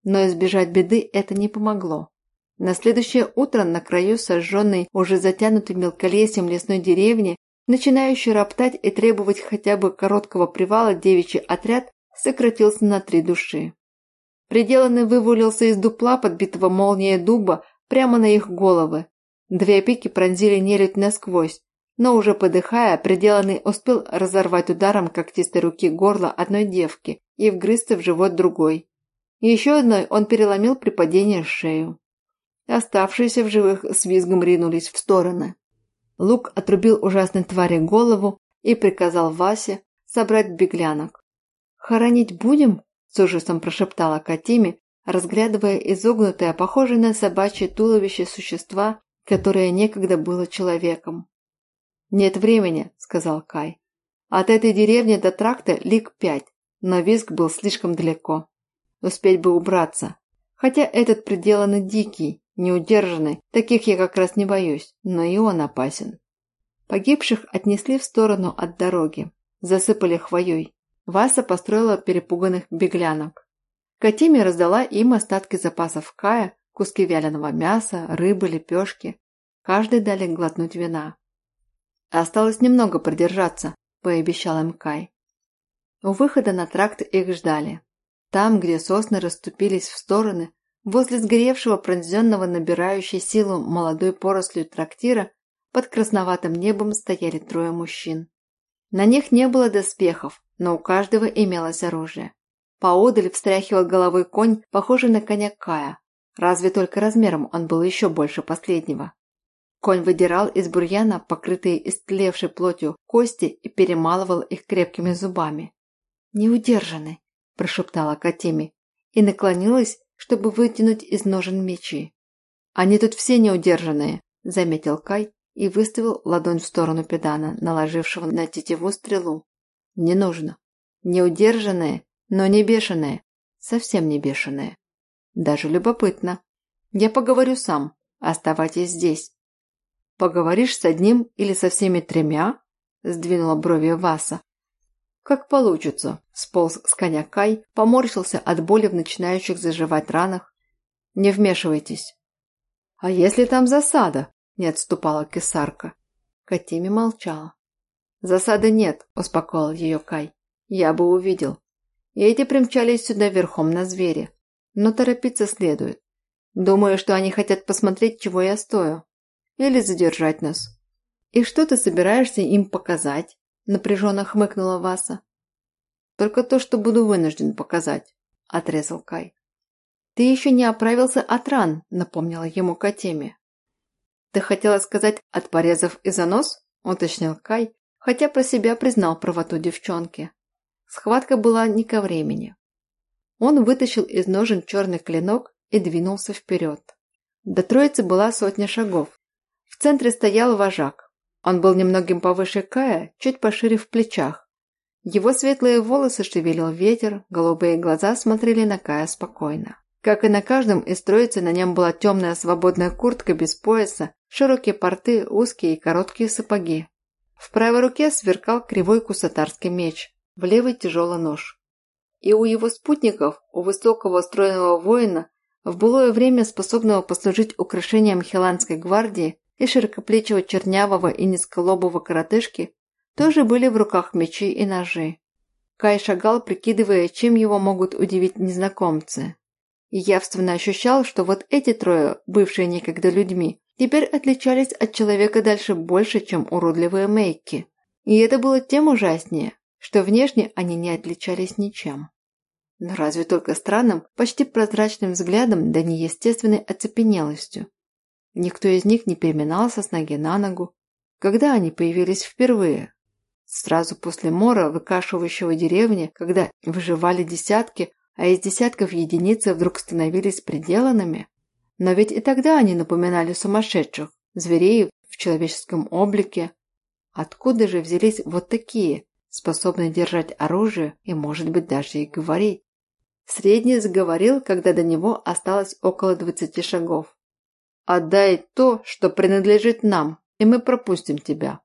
Но избежать беды это не помогло. На следующее утро на краю сожженной, уже затянутой мелколесьем лесной деревни, начинающий роптать и требовать хотя бы короткого привала девичий отряд сократился на три души. Приделанный вывалился из дупла, подбитого молнией дуба, прямо на их головы. Две пики пронзили нелюдь насквозь, но уже подыхая, приделанный успел разорвать ударом когтистой руки горло одной девки и вгрызться в живот другой. Еще одной он переломил при падении шею. Оставшиеся в живых с визгом ринулись в стороны. Лук отрубил ужасной твари голову и приказал Васе собрать беглянок. «Хоронить будем?» – с ужасом прошептала Катиме, разглядывая изогнутое, похожее на собачье туловище существа, которое некогда было человеком. «Нет времени», – сказал Кай. «От этой деревни до тракта лик пять, но визг был слишком далеко. Успеть бы убраться. Хотя этот приделанный дикий, неудержанный, таких я как раз не боюсь, но и он опасен». Погибших отнесли в сторону от дороги, засыпали хвоей. Васа построила перепуганных беглянок. Катиме раздала им остатки запасов Кая, куски вяленого мяса, рыбы, лепешки. Каждый дали глотнуть вина. «Осталось немного продержаться», – пообещал им Кай. У выхода на тракт их ждали. Там, где сосны расступились в стороны, возле сгоревшего, пронзенного набирающей силу молодой порослью трактира, под красноватым небом стояли трое мужчин. На них не было доспехов, но у каждого имелось оружие. Поодаль встряхивал головой конь, похожий на коня Кая, разве только размером он был еще больше последнего. Конь выдирал из бурьяна покрытые истлевшей плотью кости и перемалывал их крепкими зубами. «Неудержанный», – прошептала Катеми и наклонилась, чтобы вытянуть из ножен мечи. «Они тут все неудержанные», – заметил Кай и выставил ладонь в сторону педана, наложившего на тетиву стрелу. «Не нужно. Неудержанные, но не бешеные. Совсем не бешеные. Даже любопытно. Я поговорю сам. Оставайтесь здесь. «Поговоришь с одним или со всеми тремя?» – сдвинула брови Васа. «Как получится», – сполз с коня Кай, поморщился от боли в начинающих заживать ранах. «Не вмешивайтесь». «А если там засада?» – не отступала кесарка. Катиме молчала. «Засады нет», – успокоил ее Кай. «Я бы увидел. И эти примчались сюда верхом на звере. Но торопиться следует. Думаю, что они хотят посмотреть, чего я стою. Или задержать нас. И что ты собираешься им показать? Напряженно хмыкнула Васа. Только то, что буду вынужден показать, отрезал Кай. Ты еще не оправился от ран, напомнила ему Катеми. Ты хотела сказать от порезов и занос? уточнил Кай, хотя про себя признал правоту девчонки. Схватка была не ко времени. Он вытащил из ножен черный клинок и двинулся вперед. До троицы была сотня шагов, в центре стоял вожак. Он был немногим повыше Кая, чуть пошире в плечах. Его светлые волосы шевелил ветер, голубые глаза смотрели на Кая спокойно. Как и на каждом из троицы, на нем была темная свободная куртка без пояса, широкие порты, узкие и короткие сапоги. В правой руке сверкал кривой кусатарский меч, в левой тяжелый нож. И у его спутников, у высокого стройного воина, в былое время способного послужить украшением Хиландской гвардии, и широкоплечего чернявого и низколобого коротышки тоже были в руках мечи и ножи. Кай шагал, прикидывая, чем его могут удивить незнакомцы. И явственно ощущал, что вот эти трое, бывшие некогда людьми, теперь отличались от человека дальше больше, чем уродливые мейки. И это было тем ужаснее, что внешне они не отличались ничем. Но разве только странным, почти прозрачным взглядом да неестественной оцепенелостью. Никто из них не переминался с ноги на ногу. Когда они появились впервые? Сразу после мора, выкашивающего деревни, когда выживали десятки, а из десятков единицы вдруг становились пределанными? Но ведь и тогда они напоминали сумасшедших, зверей в человеческом облике. Откуда же взялись вот такие, способные держать оружие и, может быть, даже и говорить? Средний заговорил, когда до него осталось около двадцати шагов. «Отдай то, что принадлежит нам, и мы пропустим тебя».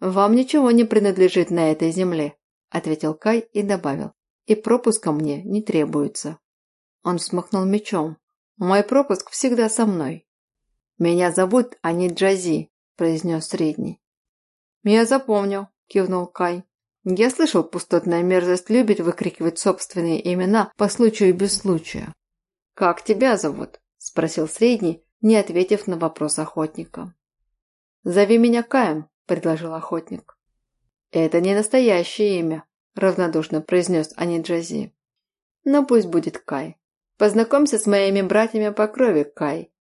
«Вам ничего не принадлежит на этой земле», – ответил Кай и добавил. «И пропуска мне не требуется». Он смахнул мечом. «Мой пропуск всегда со мной». «Меня зовут Ани Джази», – произнес Средний. «Я запомнил», – кивнул Кай. Я слышал, пустотная мерзость любит выкрикивать собственные имена по случаю и без случая. «Как тебя зовут?» – спросил Средний, не ответив на вопрос охотника. «Зови меня Каем», – предложил охотник. «Это не настоящее имя», – равнодушно произнес Аниджази. «Но пусть будет Кай. Познакомься с моими братьями по крови, Кай.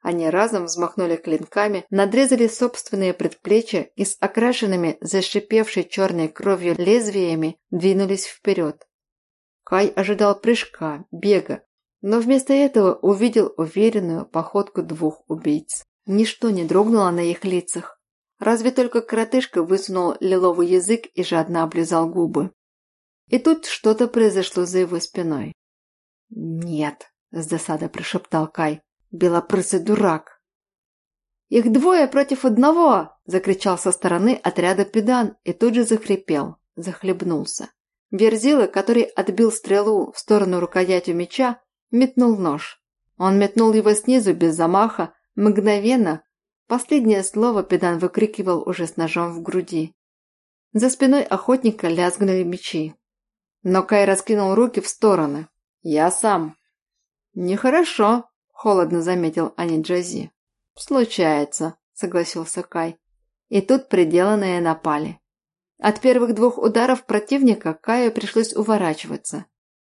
Они разом взмахнули клинками, надрезали собственные предплечья и с окрашенными, зашипевшей черной кровью лезвиями двинулись вперед. Кай ожидал прыжка, бега, но вместо этого увидел уверенную походку двух убийц. Ничто не дрогнуло на их лицах. Разве только коротышка высунул лиловый язык и жадно облизал губы. И тут что-то произошло за его спиной. «Нет», – с досадой прошептал Кай. Белопрысый дурак. «Их двое против одного!» – закричал со стороны отряда педан и тут же захрипел, захлебнулся. Верзила, который отбил стрелу в сторону рукоятью меча, метнул нож. Он метнул его снизу без замаха, мгновенно. Последнее слово педан выкрикивал уже с ножом в груди. За спиной охотника лязгнули мечи. Но Кай раскинул руки в стороны. «Я сам». «Нехорошо», холодно заметил Ани Джази. «Случается», – согласился Кай. И тут приделанные напали. От первых двух ударов противника Каю пришлось уворачиваться.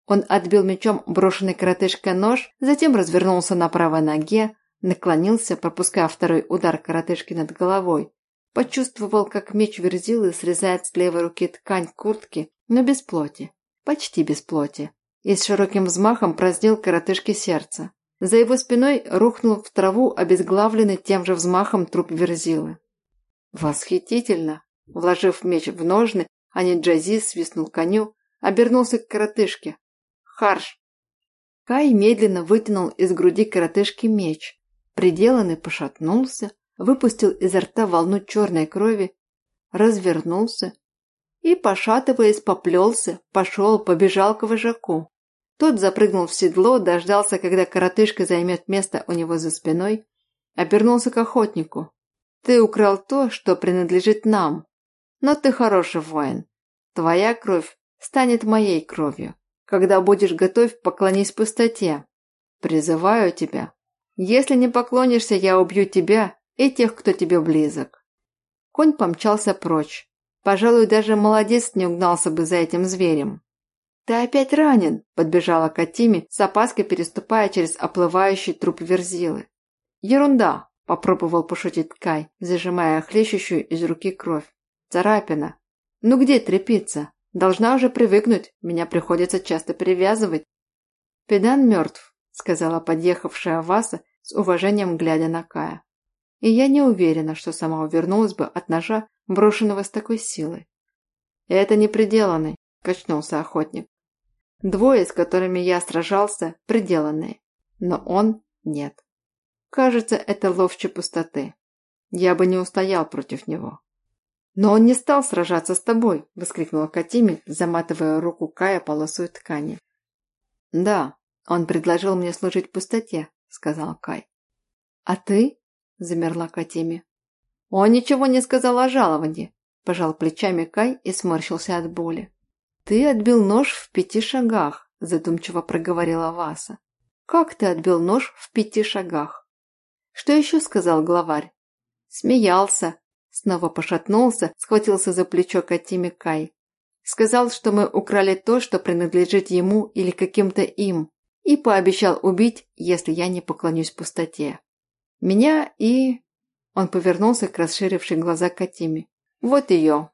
Он отбил мечом брошенный коротышкой нож, затем развернулся на правой ноге, наклонился, пропуская второй удар коротышки над головой. Почувствовал, как меч верзилы срезает с левой руки ткань куртки, но без плоти. Почти без плоти. И с широким взмахом проздел коротышке сердце. За его спиной рухнул в траву обезглавленный тем же взмахом труп Верзилы. «Восхитительно!» Вложив меч в ножны, Аниджази свистнул коню, обернулся к коротышке. «Харш!» Кай медленно вытянул из груди коротышки меч. Приделанный пошатнулся, выпустил изо рта волну черной крови, развернулся и, пошатываясь, поплелся, пошел, побежал к вожаку. Тот запрыгнул в седло, дождался, когда коротышка займет место у него за спиной, обернулся к охотнику. «Ты украл то, что принадлежит нам. Но ты хороший воин. Твоя кровь станет моей кровью. Когда будешь готов, поклонись пустоте. Призываю тебя. Если не поклонишься, я убью тебя и тех, кто тебе близок». Конь помчался прочь. Пожалуй, даже молодец не угнался бы за этим зверем. «Ты опять ранен!» – подбежала Катиме, с опаской переступая через оплывающий труп Верзилы. «Ерунда!» – попробовал пошутить Кай, зажимая хлещущую из руки кровь. «Царапина! Ну где трепиться? Должна уже привыкнуть, меня приходится часто перевязывать». «Педан мертв», – сказала подъехавшая Васа с уважением глядя на Кая. «И я не уверена, что сама увернулась бы от ножа, брошенного с такой силой». «Это не приделанный», – качнулся охотник. Двое, с которыми я сражался, приделанные, но он нет. Кажется, это ловче пустоты. Я бы не устоял против него. «Но он не стал сражаться с тобой!» – воскликнула Катиме, заматывая руку Кая полосой ткани. «Да, он предложил мне служить пустоте», – сказал Кай. «А ты?» – замерла Катиме. «Он ничего не сказал о жаловании», – пожал плечами Кай и сморщился от боли. «Ты отбил нож в пяти шагах», – задумчиво проговорила Васа. «Как ты отбил нож в пяти шагах?» «Что еще сказал главарь?» «Смеялся», снова пошатнулся, схватился за плечо Катиме Кай. Сказал, что мы украли то, что принадлежит ему или каким-то им, и пообещал убить, если я не поклонюсь пустоте. Меня и...» Он повернулся к расширившей глаза Катиме. «Вот ее,